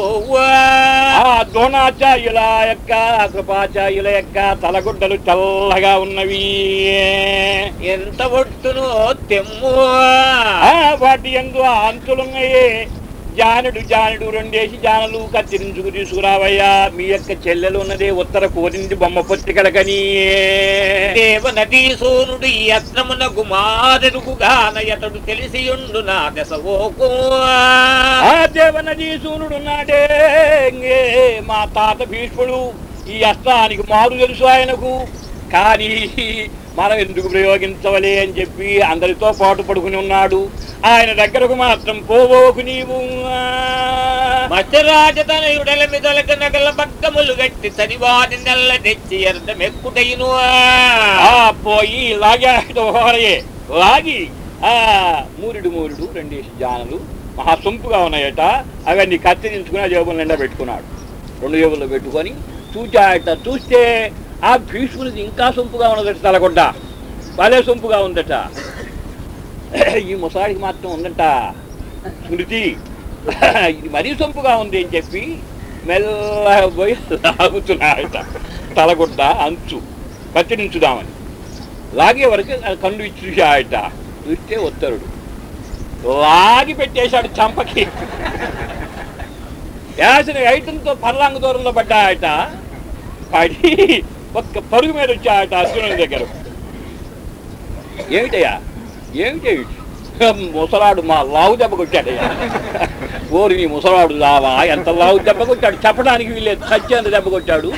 ఆ ద్రోణాచార్యుల యొక్క కృపాచార్యుల యొక్క తలగొడ్డలు చల్లగా ఉన్నవి. ఎంత ఒట్టును తెమ్ము. వాటి ఎందు అంచులున్నాయి. జానుడు జానుడు రెండేసి జానలు కత్తిరించుకు తీసుకురావయ్యా. మీ యొక్క చెల్లెలు ఉన్నదే ఉత్తర కోరింది బొమ్మ పొత్తికలకని దేవ నటీ సూర్యుడు ఈ యత్నమున గుమారెరుగుగాన ఎతడు తెలిసియుండు నా దశవోకు ఆ దేవనది సూర్యుడు నాడే మా తాత భీష్ముడు ఈ అస్త్రానికి మారు తెలుసు ఆయనకు. కానీ మనం ఎందుకు ప్రయోగించవలే అని చెప్పి అందరితో పాటు పడుకుని ఉన్నాడు. ఆయన దగ్గరకు మాత్రం పోవోకు నీవు. మత్స్యరాజతనయుడల మిదలక నగల బగ్గములు గట్టి తనివాని నెల్ల తెచ్చి ఎర్దమెక్కుటైను ఆ పోయి లాగాడు లాగి. ఆ మూరుడు మూరుడు రెండేసి జానలు. మహా సొంపుగా ఉన్నాయట. అవన్నీ కత్తిరించుకుని ఆ జేబులు నిండా పెట్టుకున్నాడు. రెండు జేబుల్లో పెట్టుకొని చూచాయట చూస్తే ఆ భీష్మునిది ఇంకా సొంపుగా ఉన్నదట తలకొండ భలే సొంపుగా ఉందట. ఈ ముసాడికి మాత్రం ఉందట. స్మృతి ఇది మరీ సొంపుగా ఉంది అని చెప్పి మెల్లగా పోయి లాగుతున్నాడట తలగొడ్డ అంచు కత్తిరించుదామని లాగే వరకు కళ్ళు ఇచ్చి చూశాడట చూస్తే ఉత్తరుడు. లాగి పెట్టేశాడు చంపకి. యాసిన ఐటంతో పర్లాంగ దూరంలో పడ్డాయట. పడి ఒక్క పరుగు మీద వచ్చాయట అర్జునుడి దగ్గర. ఏమిటయ్యా? ఏమిటి? ముసలాడు మా లావు దెబ్బ కొట్టాడయ్యా ఓరి నీ ముసలాడు లావా? ఎంత లావు దెబ్బ కొట్టాడు చెప్పడానికి వీళ్ళే సత్యంత దెబ్బ కొట్టాడు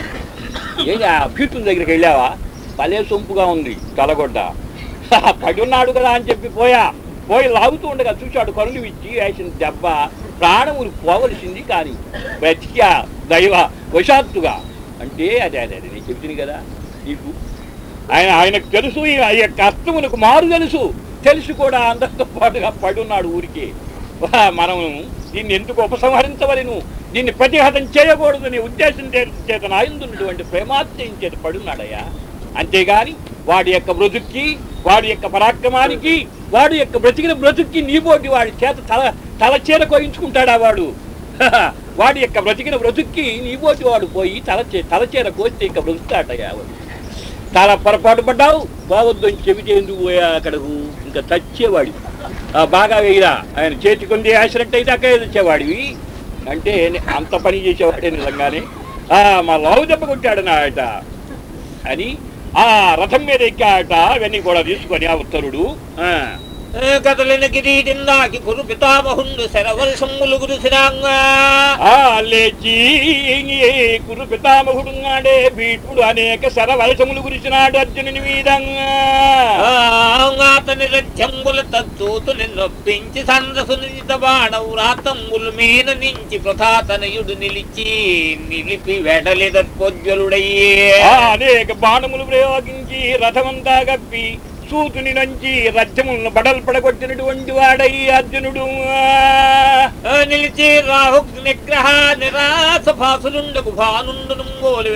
ఏంటి ఆ దగ్గరికి వెళ్ళావా? భలే సొంపుగా ఉంది తలగొడ్డ. పడి ఉన్నాడు కదా అని చెప్పి పోయా. పోయి లాగుతూ ఉండగా చూశాడు కరులు ఇచ్చి వేసిన దెబ్బ ప్రాణములు పోవలసింది కానీ బ్రతికా దైవ వశాత్తుగా అంటే అదే అదే అదే నేను చెప్తుంది కదా నీకు. ఆయన ఆయనకు తెలుసు ఈ యొక్క అర్థమునకు మారు తెలుసు. తెలిసి కూడా అందరితో పాటుగా పడున్నాడు ఊరికి. మనం దీన్ని ఎందుకు ఉపసంహరించవలను? దీన్ని ప్రతిహతం చేయకూడదనే ఉద్దేశం చేత నాయందున్నటువంటి ప్రేమాత్యం చేత పడున్నాడయ్యా. అంతేగాని వాడి యొక్క బ్రతుక్కి వాడి యొక్క పరాక్రమానికి వాడి యొక్క బ్రతికిన బ్రతుక్కి నీబోటి వాడి చేత తల తల చీర కోయించుకుంటాడా వాడు? <laughs> వాడి యొక్క బ్రతికిన బ్రతుక్కి నీబోటి వాడు పోయి తల చే కోస్తే ఇక బ్రతుకుతాడయ్యా వాడు. చాలా పొరపాటు పడ్డావు బాగొద్దు అని చెబితే ఎందుకు పోయా అక్కడకు? ఇంకా చచ్చేవాడి బాగా వేయరా ఆయన చేతికొంది ఆసినట్టయితే అక్కడ తెచ్చేవాడివి అంటే అంత పని చేసేవాడే నిజంగానే. ఆ, మా లావు దెబ్బ కొట్టాడు నా ఆట అని ఆ రథం మీద ఎక్కాట అవన్నీ కూడా తీసుకొని ఆ ఉత్తరుడు ఆ, కదలిన కిరీటిం నాకి కురు పితామహుండు శరవర్షములు ఆ లేచి కురు పితామహుడున్నాడే భీష్ముడు అనేక శరవలసములు గురిచినాడు అర్జునుని మీదంగా అతని రథ్యంబుల తత్తూతుని నొప్పించి సందసునిత బాణవు రాతంబులు మీన నుంచి ప్రథాతనయుడు నిలిచి నిలిపి వెడలిదత్పోజ్వలుడయ్యే ఆ అనేక బాణములు ప్రయోగించి రథమంతా గప్పి సూతుని నుంచి రథములను బడలు పడగొట్టినటువంటి వాడై అర్జునుడు. నిలిచి రాహు నిగ్రహ నిరాశ భాసులుండకు భానుండు నుంగోలు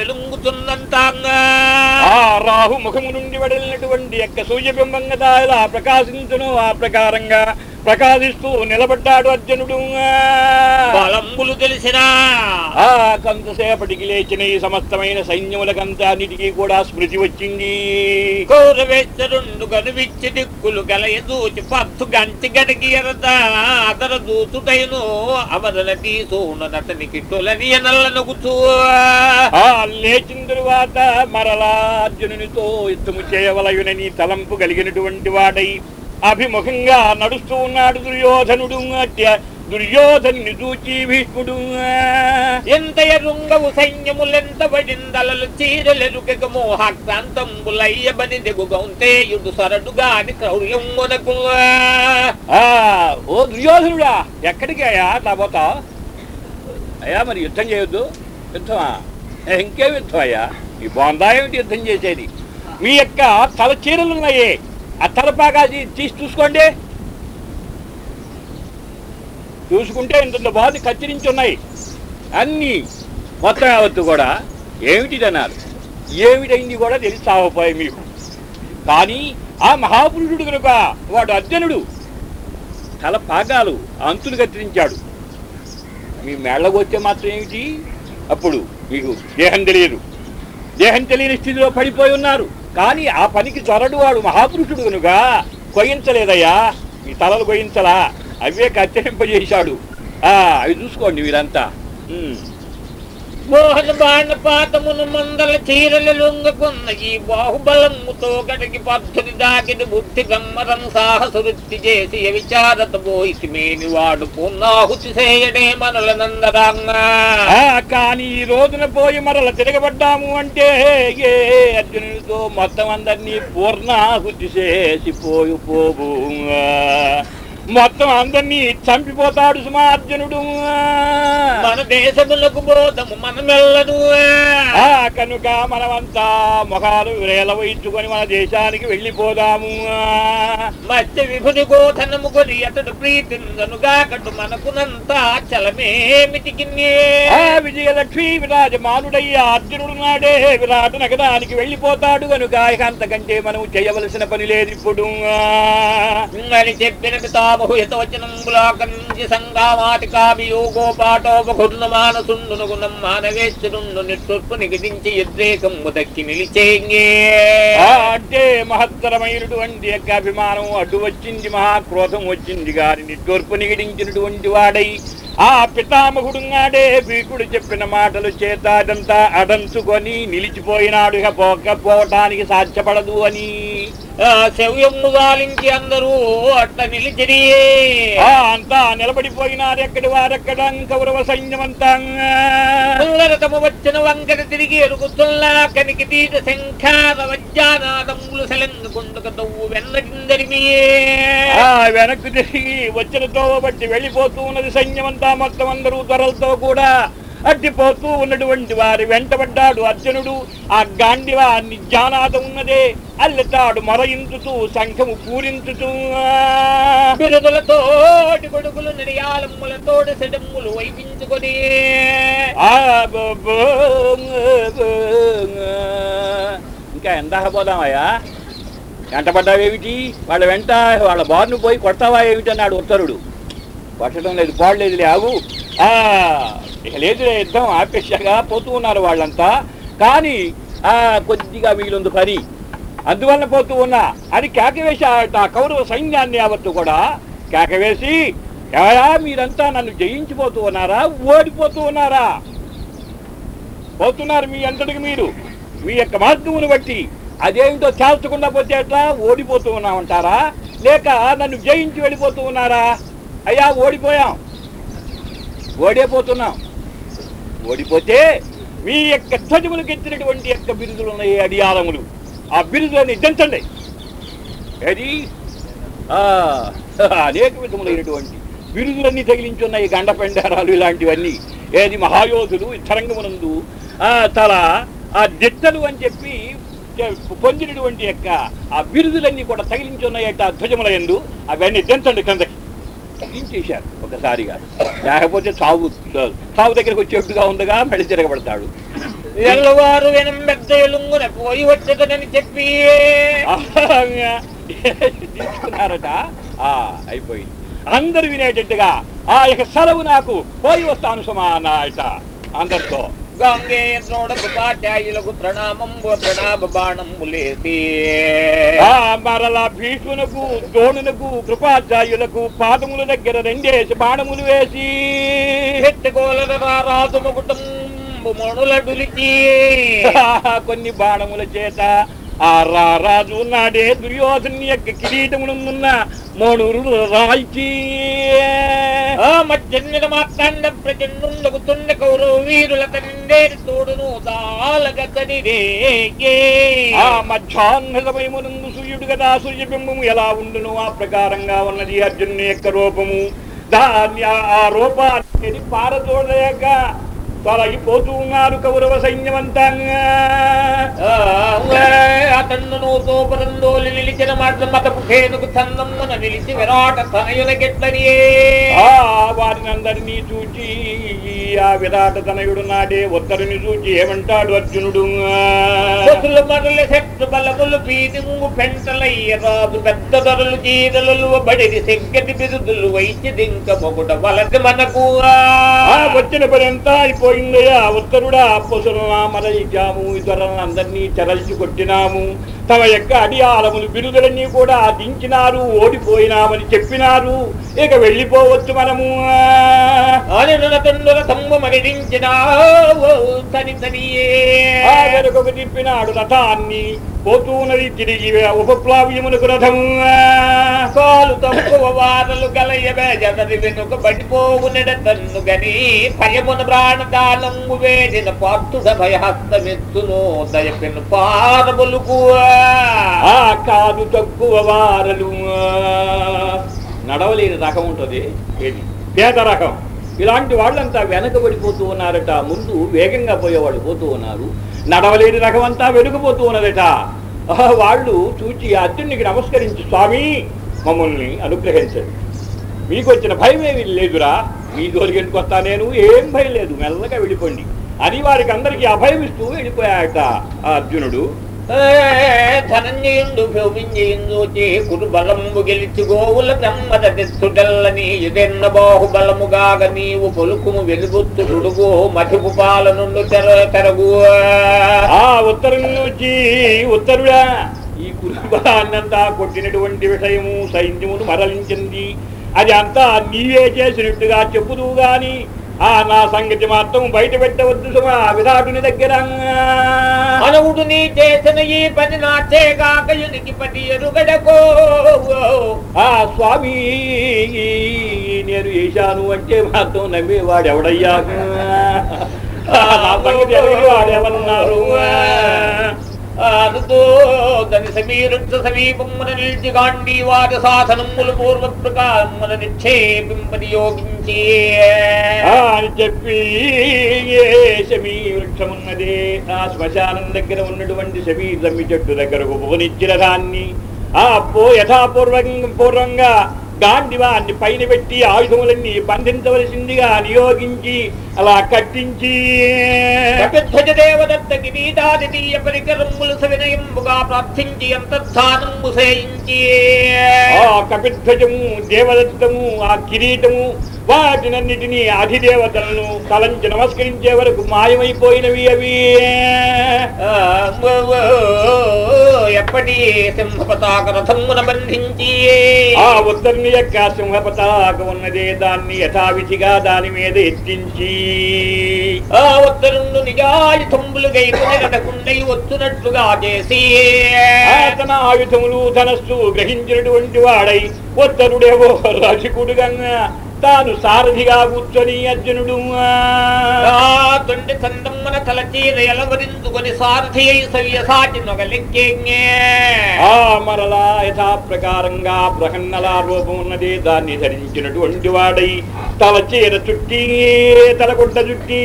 ఆ రాహు ముఖము నుండి వెడలినటువంటి యొక్క సూర్యబింబంగా తాయలా ప్రకాశించును ఆ ప్రకారంగా ప్రకాశిస్తూ నిలబడ్డాడు అర్జునుడు. బలంబులు తెలిసినా ఆ కొంతసేపటికి లేచిన ఈ సమస్తమైన సైన్యములకంతా అన్నిటికీ కూడా స్మృతి వచ్చింది. కౌరవేశ్వరుండు కనువిచ్చి దిక్కులు గలయ దూచి పత్తు గంటి గడికి ఎరద అదర దూతుటైను అవరన తీసూన నతనికి తొలని ఎనల్ల నగుతూ. ఆ లేచిన తరువాత మరలా అర్జునునితో యుద్ధము చేయవలయునని తలంపు కలిగినటువంటి వాడై అభిముఖంగా నడుస్తూ ఉన్నాడు దుర్యోధనుడు. అట్య దుర్యోధను చూచి భీష్ముడు. ఎంత ఎరుంగవు సైన్యములెంత పడిందలలు చీరలెరుక మోహాక్రాంతంబులయ్యబని దిగుగౌంతేయుడు సరడుగాని క్రౌర్యమునకు ఆ ఓ దుర్యోధనుడా ఎక్కడికి అయ్యా? నా అయ్యా మరి యుద్ధం చేయొద్దు. యుద్ధమా? ఇంకే ఇంకేం యుద్ధం అయ్యా? ఈ బాందా ఏమిటి యుద్ధం చేసేది? మీ యొక్క తల చీరలున్నాయే. ఆ తలపాగా తీసి చూసుకోండి. చూసుకుంటే ఇంత బాధ కత్తిరించి ఉన్నాయి. అన్నీ మొత్తం యావత్తు కూడా ఏమిటి అన్నారు ఏమిటైంది కూడా తెలిసి సాగపోయాయి మీకు? కానీ ఆ మహాపురుషుడు కనుక వాడు అర్జునుడు. తల పాగాలు అంతులు కత్తిరించాడు. మీ మేళ్ళకు వచ్చే మాత్రం ఏమిటి? అప్పుడు మీకు దేహం తెలియదు. దేహం తెలియని స్థితిలో పడిపోయి ఉన్నారు. కానీ ఆ పనికి చొరడు వాడు మహాపురుషుడు కనుక కొయ్యించలేదయ్యా మీ తలలు కొయ్యించలా అవే కత్తిరింపజేశాడు. అవి చూసుకోండి వీరంతా. మోహన బాణ పాతమును మందల చీరలు లొంగకున్న ఈ బాహుబలముతో గడికి పద్ధతి దాకిని బుద్ధి గమ్మరం సాహసువృత్తి చేసి విచారత పోయి మేని వాడు పున్నాహుతి చేయడే మనల నందరాంగా ఆ కానీ ఈ రోజున పోయి మరల తిరగబడ్డాము అంటే అర్జునుడితో మొత్తం అందరినీ పూర్ణాహుతి చేసి పోయి పోబు మొత్తం అందరినీ చంపిపోతాడు సుమా అర్జునుడు మన దేశములకు బోధము మనమెల్లను ఆ కనుక మనమంతా ముఖాలు వేల వహించుకొని మన దేశానికి వెళ్ళిపోదాము. మత్స్య విభుని గోధనము కొని అతడు ప్రీతిందనుగా కటు మనకునంతా చలమేమిటికి విజయలక్ష్మి విరాజమానుడయ్య అర్జునుడు నాడే విరాట నగరానికి వెళ్ళిపోతాడు కనుక ఇక అంతకంటే మనం చేయవలసిన పని లేదు ఇప్పుడు. అని చెప్పిన పితామహు హితవచనంబులాకరించి సంగామాతికాభియోగో పాటోపఘుర్ణ మానసుండునుగుణం మానవేశ్వరుండు నిట్టూర్పు నిగదించి ఉద్రేకము దక్కి నిలిచేంగే. అంటే మహత్తరమైనటువంటి యొక్క అభిమానం అడ్డు వచ్చింది మహాక్రోధం వచ్చింది గారి నిట్టూర్పు నిగిడించినటువంటి వాడై ఆ పితామహుడు నాడే భీకుడు చెప్పిన మాటలు చేత అదంతా అడంచుకొని నిలిచిపోయినాడు ఇక పోకపోవటానికి సాధ్యపడదు అని. ఆ శవ్యము గాలించి అందరూ అట్ట నిలిచిరి. అంతా నిలబడిపోయినారు ఎక్కడి వారెక్కడ కౌరవ సైన్యమంతా. తమ వచ్చిన వంకర తిరిగి ఎరుగుతున్నా కనికి తీట శంఖార వజ్జానాదములు సెలందుకుండుక తవ్వు వెన్నటిందరిమియే వెనక్కు తిరిగి వచ్చిన తోవ బట్టి వెళ్ళిపోతూ ఉన్నది సైన్యమంతా మొత్తం అందరూ త్వరలతో కూడా. అట్టిపోతూ ఉన్నటువంటి వారి వెంటబడ్డాడు అర్జునుడు. ఆ గాండివా నిజానాదం ఉన్నదే. అల్లెతాడు మొరయించుతూ శంఖము పూరించుతూ. బిరుదులతోటి కొడుకులు నిడియాలమ్ములతోటి సెడమ్ములు వైపించుకొని. ఇంకా ఎంత పోదామయ్యా? వెంటబడ్డావేమిటి? వాళ్ళ వెంట వాళ్ళ బారును పోయి కొడతావా ఏమిటి అన్నాడు ఉత్తరుడు. పట్టడం లేదు పాడలేదు లేవు ఆ ఇక లేదు యుద్ధం ఆపేక్షగా పోతూ ఉన్నారు వాళ్ళంతా. కానీ ఆ కొద్దిగా మిగిలింది పని. అందువల్ల పోతూ ఉన్నా అని కేకవేసి ఆ కౌరవ సైన్యాన్ని యావత్తు కూడా కేకవేసి ఎవరా మీరంతా నన్ను జయించిపోతూ ఉన్నారా ఓడిపోతూ ఉన్నారా? పోతున్నారు మీ అంతటికి మీరు. మీ యొక్క మార్గమును బట్టి. అదేమిటో తేల్చకుండా పోతే ఎట్లా? ఓడిపోతూ ఉన్నామంటారా? లేక నన్ను జయించి వెళ్ళిపోతూ ఉన్నారా? అయ్యా ఓడిపోయాం. ఓడిపోతున్నాం. ఓడిపోతే మీ యొక్క ధ్వజములకు ఎత్తినటువంటి యొక్క బిరుదులు ఉన్నాయి అడియాలములు ఆ బిరుదులని దంచండి. అది అనేక విధములైనటువంటి బిరుదులన్నీ తగిలించున్నాయి గండపెండారాలు ఇలాంటివన్నీ. ఏది? మహాయోధులు తరంగమునందు ఆ తల ఆ దిట్టలు అని చెప్పి పొందినటువంటి యొక్క ఆ బిరుదులన్నీ కూడా తగిలించున్నాయట ఆ ధ్వజముల ఎందు. అవన్నీ దించండి కిందకి. తగిలించేశారు ఒకసారిగా. లేకపోతే చావు చావు దగ్గరకు వచ్చేట్టుగా ఉండగా మళ్ళీ తిరగబడతాడు. ఎల్లవారు వెనం పోయి వచ్చేదనని చెప్పి. తీసుకున్నారట. ఆ అయిపోయింది. అందరు వినేటట్టుగా ఆ యొక్క సెలవు నాకు పోయి వస్తాను సుమా అన్నాయట అందరితో. గంగేయ నోడకు పాఠ్యాయులకు ప్రణామంబు మరలా భీష్మునకు ద్రోణునకు కృపాచార్యులకు పాదముల దగ్గర రెండేసి బాణములు వేసి కొన్ని బాణముల చేత ఆ రారాజు నాడే దుర్యోధను యొక్క కిరీటమునున్న మణురు రాల్చి ఆ మధ్యన్నిన మాత్తాండ ప్రచండుండకు కౌరవ వీరుల తండేరి తోడును దాలగతని ఆ మధ్యాహ్నమయమునందు సూర్యుడు కదా సూర్యబింబము ఎలా ఉండును? ఆ ప్రకారంగా ఉన్నది అర్జునుని యొక్క రూపము. దాన్ని ఆ- రూపాన్ని పారదోడలేక తొలగిపోతూ ఉన్నారు కౌరవ సైన్యమంతా నిలిచిన మతపు చందమ్మున నిలిచి విరాట వారినందరినీ చూచి ఆ విరాట తనయుడు నాడే ఉత్తరుని చూచి ఏమంటాడు అర్జునుడు? మరుల శక్తు బలములు పీదింగు పెంటలయ్య రాజు పెద్ద ధరలు చీరలు బడిది సెగ్గటి బిరుదులు వైద్య దింక మొగుట వలసి మనకు. వచ్చిన పని అంతా అయిపోయిందయ్యా ఉత్తరుడా పొసులనా మరలిచాము ఇతరులను అందరినీ చెరల్చి కొట్టినాము. తమ యొక్క అడియాలములు బిరుదులన్నీ కూడా దించినారు ఓడిపోయినామని చెప్పినారు. ఇక వెళ్ళిపోవచ్చు మనము. వెనుకకు తిప్పినాడు రథాన్ని పోతూనది తిరిగి ఉపప్లావ్యమునకు రథము. కాలు తక్కువ వారలు జనది వెనుక పడిపోవు తన్ను గని భయమున ప్రాణదానము వేడిన పార్థుడ భయహస్తమెత్తును దయపెను పారములుకు ఆ కాదు తక్కువ వారలు. నడవలేని రకం ఉంటుంది. ఏది? పేద రకం. ఇలాంటి వాళ్ళంతా వెనకబడిపోతూ ఉన్నారట. ముందు వేగంగా పోయేవాళ్ళు పోతూ ఉన్నారు. నడవలేని రకం అంతా వెనుకపోతూ ఉన్నదట. వాళ్ళు చూచి ఆ అర్జునునికి నమస్కరించి స్వామి మమ్మల్ని అనుగ్రహించండి. మీకు వచ్చిన భయం ఏమీ లేదురా. మీ జోలికి ఎందుకు వస్తా నేను? ఏం భయం లేదు. మెల్లగా వెళ్ళిపోండి. అని వారికి అందరికీ అభయం ఇస్తూ వెళ్ళిపోయాట ఆ అర్జునుడు. ధనంజయుండు భూమింజయుండు చే బలము గెలిచి గోవుల బ్రహ్మద తెచ్చుటల్లని ఇదెన్న బాహుబలముగాగ నీవు పొలుకుము వెలుగుత్తుడుగు మధుపు పాలనుండు తెర తెరగు ఆ ఉత్తరం నుంచి ఉత్తరుడా ఈ కురుబాన్నంతా కొట్టినటువంటి విషయము సైన్యమును మరలించింది. అది అంతా నీవే చేసినట్టుగా చెప్పుదు గాని ఆ నా సంగతి మాత్రం బయట పెట్టవద్దు సుమా విరాటుని దగ్గర. అనవుడు నీ చేసిన ఈ పని నా చేగాకయునికి పది ఎరుగడకో. ఆ స్వామి నేను చేశాను అంటే మాత్రం నమ్మేవాడు ఎవడయ్యా? నా సంగతి ఎరిగి వాడేమన్నారు అనుతో సమీరుద్ధ సమీపమున నిలిచి గాంధీ సాధనములు పూర్వ ప్రకారమున నిక్షేపింపని యోగించి అని చెప్పి ఏ ఆ శ్మశానం దగ్గర ఉన్నటువంటి శమీ చెట్టు దగ్గరకు పోనిచ్చిన దాన్ని. ఆ పో యథాపూర్వం పూర్వంగా గాండివాన్ని పైన పెట్టి ఆయుధములన్నీ బంధించవలసిందిగా నియోగించి అలా కట్టించి. దేవదత్త కిరీటాదితీయ పరికరములు సవినయంబుగా ప్రార్థించి అంతర్ధానము సేయించి. ఆ కపిధ్వజము దేవదత్తము ఆ కిరీటము వాటినన్నిటినీ అధిదేవతలను తలంచి నమస్కరించే వరకు మాయమైపోయినవి అవి. ఎప్పటి సింహ పతాక రథమున బంధించి? ఆ ఉత్తరుని యొక్క సింహపతాక ఉన్నదే దాన్ని యథావిధిగా దాని మీద ఎత్తించి. ఆ ఉత్తరుండు నిజాయుధంబులు గైకుని నడకుండై వచ్చునట్లుగా చేసి. తన ఆయుధములు ధనస్సు గ్రహించినటువంటి వాడై ఉత్తరుడేవో రసికుడుగా తాను సారథిగా కూర్చొని అర్జునుడు. తొండి సందమ్మన తలచీర ఎలవరించుకొని సారథి అయి సవ్యసాటి నొగలెక్కే ఆ మరలా యథా ప్రకారంగా ప్రహన్నల రూపం ఉన్నది. దాన్ని ధరించినటువంటి వాడై తల చీర చుట్టి తలకొండ చుట్టి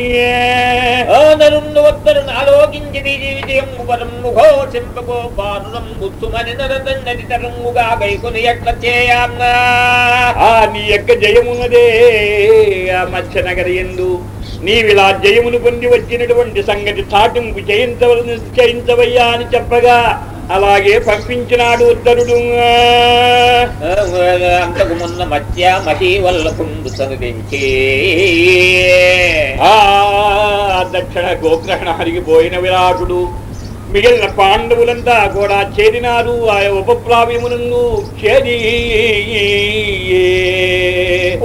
నరుండు ఒత్తరును ఆలోకించి విజయం వరము ఘోషింపకో పారురం గుర్తుమని నరతండని తరంగుగా గైకొని ఎట్ల చేయాన్నా ఆ నీ యొక్క జయమున్నదే ఆ మత్స్య నగరి ఎందు నీవిలా జయమును పొంది వచ్చినటువంటి సంగతి చాటింపు చేయించవలసి చేయించవయ్యా అని చెప్పగా అలాగే పంపించినాడు ఉత్తరుడు. అంతకు మున్న మత్య మహీ వల్ల కుండు సనుదించి ఆ దక్షిణ గోగ్రహణానికి పోయిన విరాటుడు. మిగిలిన పాండవులంతా కూడా చేరినారు. ఆ ఉపప్లావ్యమునందు చేరి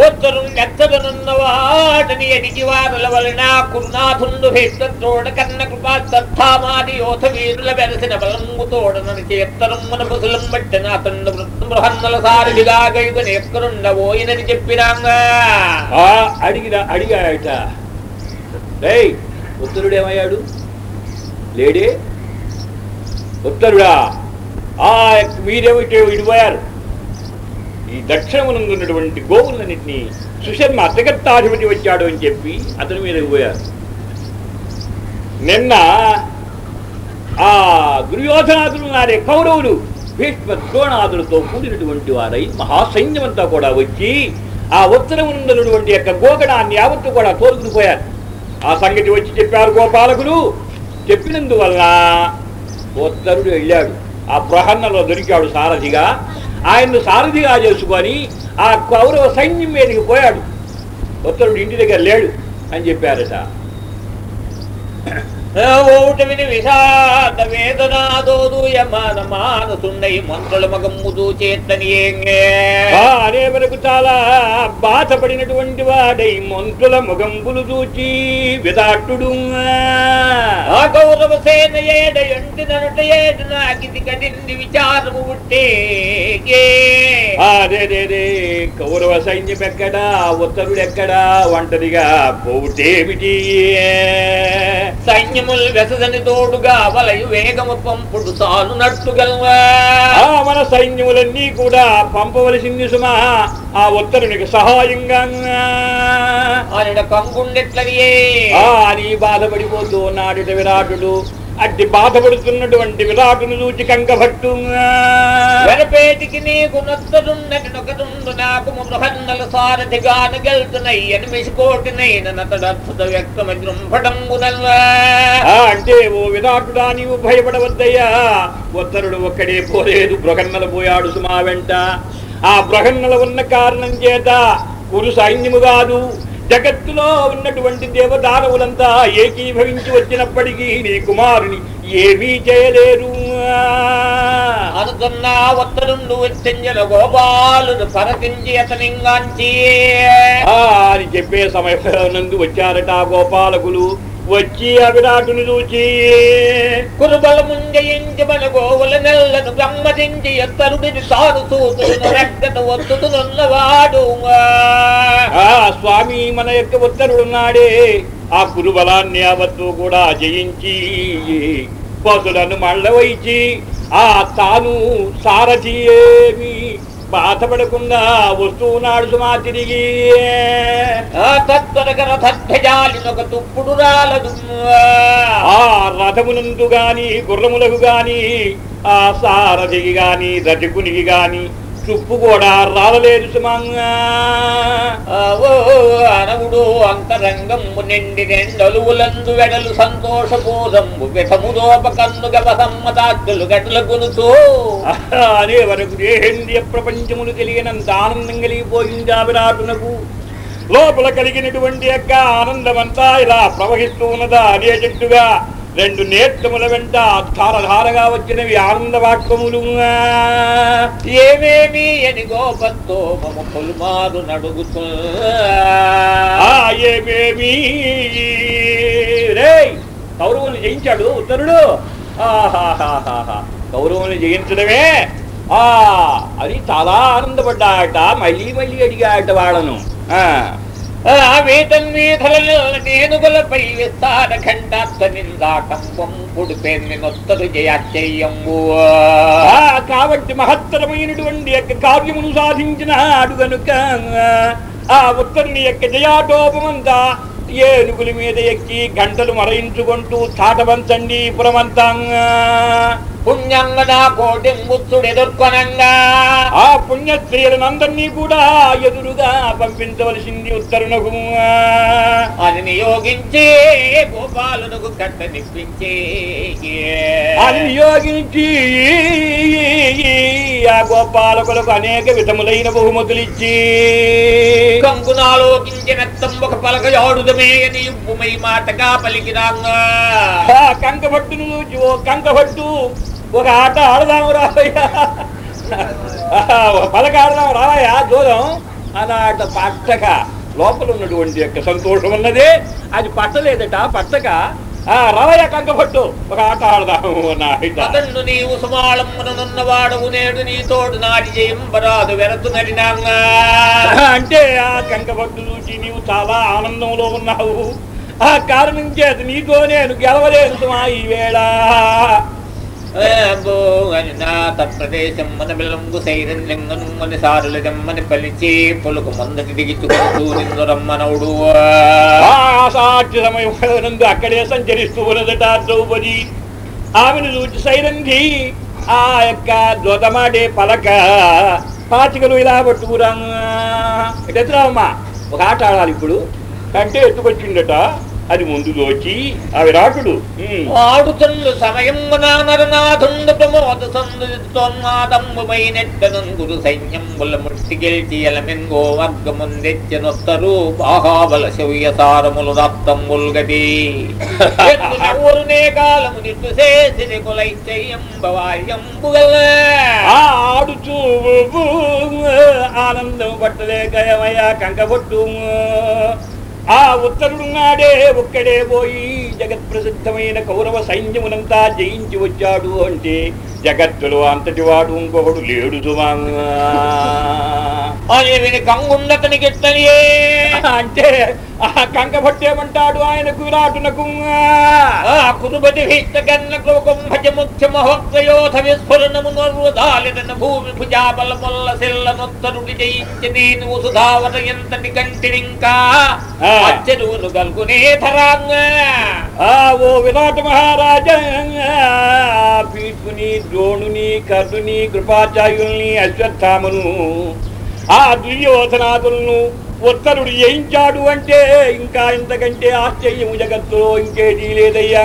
ఉత్తరుం ఎత్తడనున్న వాటిని ఎడిగి వారుల వలన కురునాథుండు భేత్తోడ కన్న కృపా సత్తామాది యోధ వీరుల వెలసిన బలంగుతోడ బలంగు తోడనని చేత్తరమ్మున పసులం బట్టిన అతండు బృహన్నల సారిగా గైదని ఎక్కడుండబోయినని చెప్పిరాంగా. ఆ అడిగిన అడిగాయట. ఉత్తరుడు ఏమయ్యాడు లేడే? ఉత్తరుడా ఆ మీరేమిటో ఇడిపోయారు ఈ దక్షిణమునందున్నటువంటి గోవులన్నింటినీ సుశర్మ అతగత్తాధిపతి వచ్చాడు అని చెప్పి అతని మీద పోయారు. నిన్న ఆ దుర్యోధనాదులు నారే కౌరవులు భీష్మ ద్రోణాదులతో కూడినటువంటి వారై మహాసైన్యమంతా కూడా వచ్చి ఆ ఉత్తరమునందున్నటువంటి యొక్క గోగడాన్ని యావత్తు కూడా తోలుకుని పోయారు. ఆ సంగతి వచ్చి చెప్పారు గోపాలకులు. చెప్పినందువల్ల ఉత్తరుడు వెళ్ళాడు. ఆ ప్రహన్నలో దొరికాడు సారథిగా. ఆయన్ను సారథిగా చేసుకొని ఆ కౌరవ సైన్యం మీదకి పోయాడు. ఉత్తరుడు ఇంటి దగ్గర లేడు అని చెప్పారట. ఓటమిని విషాద వేదనాదోదూయమాన మానసుండై మంత్రుల మగమ్ముదు చేతని అనే వరకు చాలా బాధపడినటువంటి వాడై మంత్రుల ముగంబులు చూచి విదాట్టుడు ఆ కౌరవ సేన ఏడ ఎంటి ననుట ఏడు నాకిది కడింది విచారము పుట్టే అదే రే కౌరవ సైన్యం ఎక్కడా ఉత్తరుడు ఎక్కడా ఒంటరిగా పోవుటేమిటి? సైన్యములు వెసదని తోడుగా వలయు వేగము పంపుడు సాలునట్టుగల్వా ఆ మన సైన్యములన్నీ కూడా పంపవలసింది సుమా. ఆ ఉత్తరునికి సహాయంగా. ఆయన కంగుండెట్లరియే ఆ అని బాధపడిపోతూ ఉన్నాడు విరాటుడు అట్టి బాధపడుతున్నటువంటి విరాటును చూచి కంకభట్టు వెనపేటికి నీకు నొకరుండు నాకు మృహన్నల సారథిగాన గెలుతున్నయ్యని మిసికోటినైన నతడు అద్భుత వ్యక్తమ జృంభడంబునల్వా ఆ అంటే ఓ విరాటుడా నీవు భయపడవద్దయ్యా. ఉత్తరుడు ఒక్కడే పోలేదు బృహన్నల పోయాడు సుమా వెంట. ఆ బృహన్నల ఉన్న కారణం చేత కురు సైన్యము కాదు జగత్తులో ఉన్నటువంటి దేవదానవులంతా ఏకీభవించి వచ్చినప్పటికీ నీ కుమారుని ఏమీ చేయలేరు. అనుకున్న ఒత్తరుండు వచ్చంజల గోపాలుడు పరకించి అతనింగాంచి. అని చెప్పే సమయంలో వచ్చారట ఆ గోపాలకులు. వచ్చి అభిరాటుని విరాటుని చూచి కురుబలముంజయించి మన గోవుల నెల్లను గమ్మదించి ఎత్తరుడిని తాను సూతులను రెక్కను ఒత్తుతున్నవాడు ఆ స్వామి మన యొక్క ఉత్తరుడున్నాడే ఆ కురుబలాన్ని యావత్తు కూడా జయించి పసులను మళ్ళవైచి ఆ తాను సారథి ఏమి బాధపడకుండా వస్తున్నాడు సుమా తిరిగి. తద్భజాలినొక తుప్పుడు రాలదు. ఆ రథమునందు గాని గుర్రములకు గాని ఆ సారథికి గాని రథకునికి గాని చుప్పు కూడా రాలలేదు అనవుడు అంతరంగము నిండి రెండలువులందు వెడలు సంతోషపోదంబు విధముదోప కన్ను గవసమ్మతాద్దులు గడ్ల అనే వరకు దేహేంద్రియ ప్రపంచములు తెలియనంత ఆనందం కలిగిపోయింది ఆ విరాటునకు లోపల కలిగినటువంటి యొక్క ఆనందమంతా ఇలా ప్రవహిస్తూ ఉన్నదా అనేటట్టుగా రెండు నేత్రముల వెంట ధారధారగా వచ్చినవి ఆనంద వాక్యములు ఏమేమి అని గోపత్తో మమ పొలుమారు నడుగుతూ. ఆ ఏమేమి? రేయ్ కౌరవుని జయించాడు ఉత్తరుడు. కౌరవుని జయించడమే. ఆ అది చాలా ఆనందపడ్డాట మళ్ళీ మళ్ళీ అడిగాట వాళ్ళను. ఆ వేతన్మీధలలో నేనుగలపై విస్తార ఖండాత్త నిందాకంపం పుడిపేన్ని నొత్తరు జయాచర్యంబు ఆ, కాబట్టి మహత్తరమైనటువంటి యొక్క కార్యమును సాధించినాడు గనుక ఆ ఉత్తరుని యొక్క జయాటోపమంతా ఏనుగుల మీద ఎక్కి గంటలు మరయించుకుంటూ చాటవంచండి పురమంతా. పుణ్యంగదా కోటింబుత్తుడు ఎదుర్కొనంగా. ఆ పుణ్యస్త్రీలనందరినీ కూడా ఎదురుగా పంపించవలసింది ఉత్తరునకు. అది నియోగించి గోపాలునకు కట్ట నిప్పించి అది నియోగించి ఆ గోపాలకులకు అనేక విధములైన బహుమతులు ఇచ్చి కంకునాలోకించిన తంబక పలకయాడుదమే అని ఉప్పుమై మాటగా పలికిరాంగా. కంకభట్టును కంకభట్టు ఒక ఆట ఆడదాము రావయ్యా. పలక ఆడదాం రావయ్యా జోదం అలా ఆట పట్టక. లోపల ఉన్నటువంటి యొక్క సంతోషం ఉన్నది అది పట్టలేదట పట్టక. ఆ రవయ్య కంకభట్టు ఒక ఆట ఆడదాము అతన్ను నీవు సుమాళమ్మనున్నవాడవు నేడు నీ తోడు నాటి జయంబరాదు వెరతు నడినాంగా అంటే ఆ కంకభట్టు చూచి నీవు చాలా ఆనందంలో ఉన్నావు. ఆ కారణం చేత నీతో నేను గెలవలేను సుమా ఈ వేళ తత్ప్రదేశం మన బిల్లంగు సైరంజంగను మన సారుల దమ్మని పలిచి పొలకు మొందటి దిగిచ్చుకుంటూ నిందురమ్మనవుడు ఆ సాక్షి అక్కడే సంచరిస్తూ ఉన్నదట ద్రౌపది ఆమెను చూచి సైరంధి ఆ యొక్క ధ్వతమాడే పలక పాచికలు ఇలా పట్టుకురా ఎదురామ్మా ఒక ఆట ఆడాలి ఇప్పుడు కంటే ఎత్తుకొచ్చిండట అది ముందు దోచి ఆ విరాటుడు. ఆడుతుళ్ళు సమయం నరనాథుండు ప్రమోద సందుతోన్మాదంబుమై నెట్టనంగురు సైన్యం బుల్ల ముట్టి గెలిచి ఎలమెంగో వర్గముందెచ్చనొత్తరు బాహాబల శౌర్య సారములు రక్తంబుల్ గది ఊరునే <laughs> కాలము నిట్టు చేసి కులైత్యంబవార్యంబుగల ఆ ఆడుచూ ఆనందం పట్టలేకయమయ్యా కంకబొట్టు ఆ ఉత్తరుడున్నాడే ఒక్కడే పోయి జగత్ ప్రసిద్ధమైన కౌరవ సైన్యమునంతా జయించి వచ్చాడు అంటే జగత్తులో అంతటి వాడు ఇంకొకడు లేడు అని కంగుండతని గిట్టనియే అంటే ఆ కంకబట్టేమంటాడు ఆయనకు విరాటునకు ఆ కురుబతి భీష్టగన్న కుంభజ ముఖ్య మహోక్తయోధ విస్ఫురణము నర్వదాలిన భూమి సిల్ల నొత్తరుడి జయించి నేను సుధావర ఎంతటి కంటిరింకా? ఆ. అచ్చరువును గల్గునే ఓ విరాట మహారాజా భీష్ముని ద్రోణుని కర్ణుని కృపాచార్యుల్ని అశ్వత్థామను ఆ దుర్యోధనాదులను ఉత్తరుడు జయించాడు అంటే ఇంకా ఇంతకంటే ఆశ్చర్యము జగత్తులో ఇంకేదీ లేదయ్యా.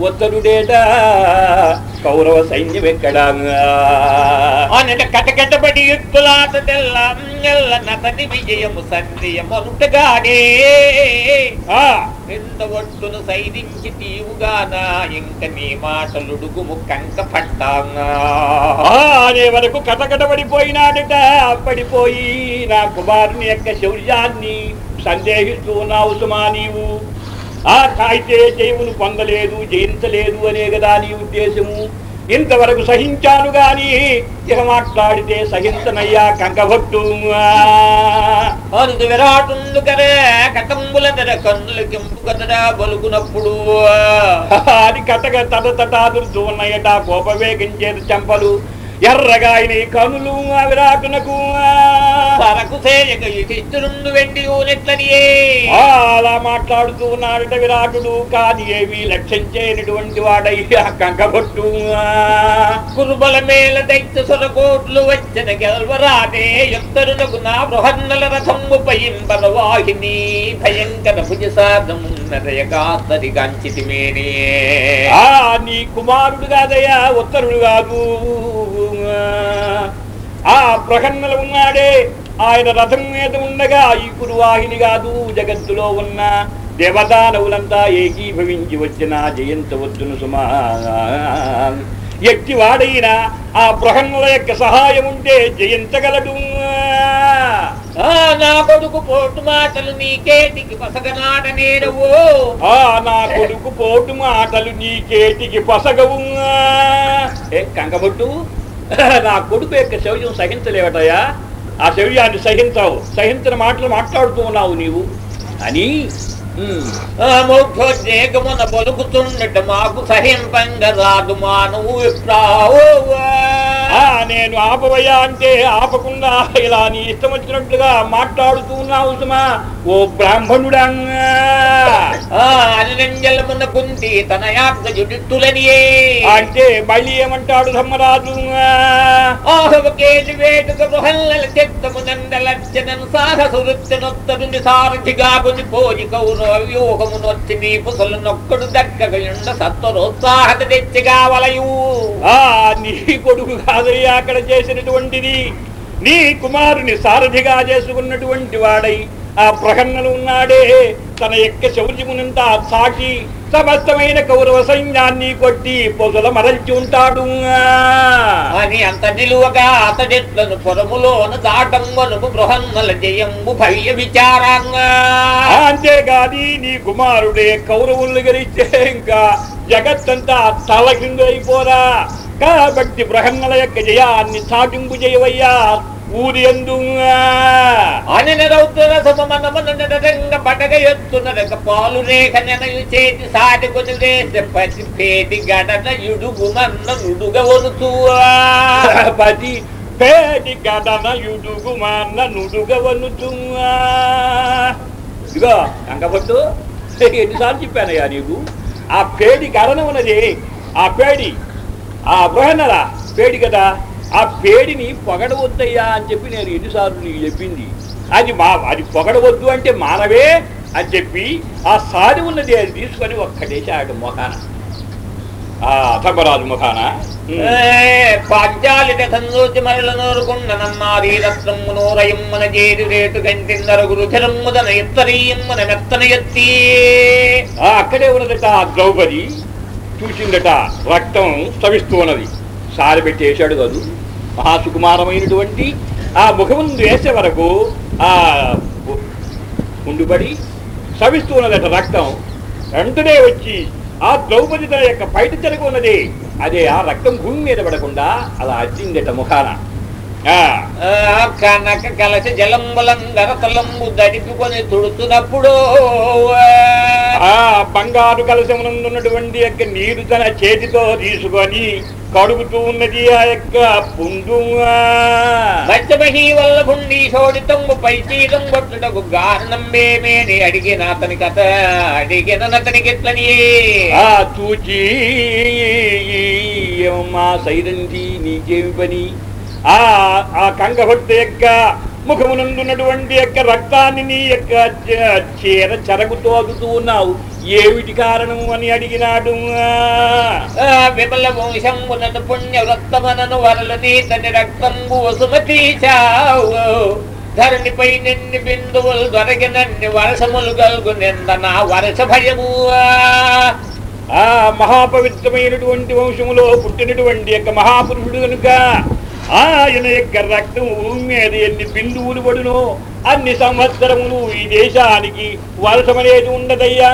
ఉత్తరుడేట కౌరవ సైన్యం ఎక్కడా కటకటబడి యుద్ధులాట తెల్ల నతని విజయము సంధ్యమనుటగానే ఎంత ఒట్టును సైదించి తీవుగానా ఇంక నీ మాటలుడుగుము కంక పట్టాంగా అనే వరకు కటకటపడిపోయినాడట పడిపోయి నా కుమారుని యొక్క శౌర్యాన్ని సందేహిస్తూ ఉన్నావు సుమా నీవు. ఆ అయితే జయమును పొందలేదు జయించలేదు అనే కదా నీ ఉద్దేశము. ఇంతవరకు సహించాను గాని ఇక మాట్లాడితే సహించనయ్యా కంకభట్టు. విరాటుండు కరే కటంబుల తెర కన్నుల కెంపు కదరా బలుకునప్పుడు. అది కటక తట తటాదురుతూ ఉన్నాయట కోపవేగించేది చెంపలు. ఎర్రగా అయిన ఈ కనులు సేయక యుధిష్ఠిరుండు వెండి ఊనెట్లనియే. అలా మాట్లాడుతూ ఉన్నాడట విరాటుడు. కాని ఏమీ లక్ష్యం చేయనటువంటి వాడయ్యా కంకబొట్టు. కురుబల మేల దైత్య సొరకోట్లు వచ్చిన గెల్వరాటే యుత్తరునకు నా బృహన్నల రథంబు పయింబల వాహిని భయంకర భుజసాధమున్నదయ కాస్తరి కంచితి మేనే ఆ నీ కుమారుడు కాదయ్యా ఉత్తరుడు కాదు. ఆ ప్రకన్నలు ఉన్నాడే ఆయన రథం మీద ఉండగా ఈ కురువాహిని కాదు జగత్తులో ఉన్న దేవదానవులంతా ఏకీభవించి వచ్చిన జయంతవచ్చును సుమా ఎట్టివాడైనా ఆ ప్రహన్నుల యొక్క సహాయం ఉంటే జయించగలడు ఆ నా కొడుకు పోటు మాటలు నీకేటికి పసగనాట నేరవో ఆ నా కొడుకు పోటు మాటలు నీకేటికి పసగవు ఏం కంకబొట్టు <laughs> నా కొడుకు యొక్క శౌర్యం సహించలేవటయా ఆ శౌర్యాన్ని సహించావు. సహించిన మాటలు మాట్లాడుతూ ఉన్నావు నీవు. అని మౌఢోద్రేకమున పలుకుతున్నట్టు మాకు సహింపంగ రాదు మానవు నేను ఆపవయ్యా అంటే ఆపకుండా ఇలా నీ ఇష్టం వచ్చినట్లుగా మాట్లాడుతూ ఉన్నావు సుమా. ఓ బ్రాహ్మణుడా అనిరంజలమున కుంతి తన జుడిత్తులనియే అంటే మళ్ళీ ఏమంటాడు ధర్మరాజు? వేటుక సాహసురుత్తనొత్తరుని సారథిగా కొని పోయి వ్యూహమునొచ్చి నీ పుసలు నొక్కడు దక్కగయుండ సత్వరోత్సాహత తెచ్చిగా వలయు ఆ నీ కొడుకు కాదయ్యా అక్కడ చేసినటువంటిది. నీ కుమారుని సారథిగా చేసుకున్నటువంటి వాడై ఆ ప్రకన్నలు ఉన్నాడే. తన యొక్క శౌర్యమునంతా సాటి సమస్తమైన కౌరవ సైన్యాన్ని కొట్టి పొదల మరల్చి ఉంటాడు. అని అంత నిలువగా అతడిట్లను పొరములోన దాటంగనుకు బృహన్నల జయంబు భవ్య విచారంగా. అంతేగాని నీ కుమారుడే కౌరవుల్ని గెలిస్తే ఇంకా జగత్తంతా తల కింద అయిపోరా కాబట్టి బ్రహ్మల యొక్క జయాన్ని సాటింపు చేయవయ్యా. అని రౌతుల సమమనమనంగ పటగ ఎత్తునరక పాలు రేఖ నెనయు చేతి సాటి కొని వేసే పేటి గడన యుడుగు మన్న నుడుగ వరుతూ పది పేటి గడన యుడుగు మాన్న నుడుగవనుతు ఇదిగో అంకపట్టు ఎన్నిసార్లు చెప్పానయ్యా నీకు? ఆ పేడి గడన ఉన్నది ఆ పేడి ఆ బృహన్నరా పేడి కదా? ఆ పేడిని పొగడవద్దయ్యా అని చెప్పి నేను ఎన్నిసార్లు నీకు చెప్పింది. అది మా అది పొగడవద్దు అంటే మానవే అని చెప్పి ఆ సారి ఉన్నది అది తీసుకొని ఒక్కటేసాడు మొఖాన. ఆ ధర్మరాజు ముఖాన. ఉమ్. పాంచాలి రథంలోచి మరల నోరుకుండనన్నారీ రత్నమ్ము నోరయమ్మన చేరి రేటు ఎత్తరీయమ్మన మెత్తన ఎత్తి అక్కడే ఉన్నదట ఆ ద్రౌపది. చూసిందట రక్తం స్రవిస్తూ ఉన్నది. సారి పెట్టి వేశాడు కాదు. మహాసుకుమారమైనటువంటి ఆ ముఖముందు వేసే వరకు ఆ ఉండుబడి స్రవిస్తూ ఉన్నదట రక్తం. వెంటనే వచ్చి ఆ ద్రౌపది తన యొక్క బయట చెరకు ఉన్నది. అదే ఆ రక్తం భూమి మీద పడకుండా అలా అచ్చిందట ముఖాన. కనక కలసి జలంబలంగర తలంబు దడిపుకొని తుడుతున్నప్పుడు ఆ బంగారు కలశమునందున్నటువంటి యొక్క నీరు తన చేతితో తీసుకొని కడుగుతూ ఉన్నది ఆ యొక్క పుండు మధ్యమహి వల్ల గుండి శోడితంబు పై చీతం కొట్టుటకు గారణం మేమేని అడిగిన అతని కథ అడిగిన అతనికి ఎట్లని ఆ తూచి మా సైరంతి నీకేమి పని ఆ ఆ కంగభట్టు యొక్క ముఖమునందున్నటువంటి యొక్క రక్తాన్ని నీ యొక్క చీర చెరగుతో అదుతూ ఉన్నావు. ఏమిటి కారణము అని అడిగినాడు? ఆ, విమల వంశంబునను పుణ్య వృత్తమనను వరలు నీతని రక్తంబు వసుమతి చావు ధరణిపై నిన్ని బిందువులు దొరకినన్ని వర్షములు గల్గు నిందన వర్ష భయము. ఆ మహాపవిత్రమైనటువంటి వంశములో పుట్టినటువంటి యొక్క మహాపురుషుడు కనుక ఆయన యొక్క రక్తం భూమి మీద ఎన్ని బిందువులు పడునో అన్ని సంవత్సరములు ఈ దేశానికి వర్షమనేది ఉండదయ్యా.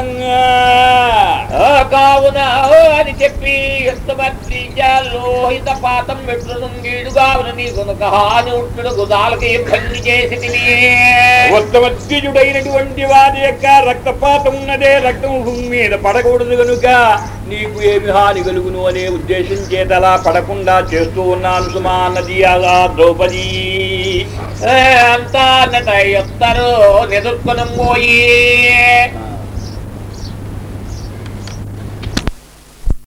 కావున అని చెప్పి లోహిత పాతం కావున నీ కొనుక హాని ఉంటుడు గుదాలకి ఇబ్బంది చేసి తిని ఉత్తమద్విజుడైనటువంటి వారి యొక్క రక్తపాతం ఉన్నదే రక్తం భూమి మీద పడకూడదు కనుక నీకు ఏమి హాని కలుగును అనే ఉద్దేశం చేతలా పడకుండా చేస్తూ ఉన్నాను సుమా నది అలా ద్రౌపది. అంతా నట ఎత్తరు నిదుర్కొనం పోయి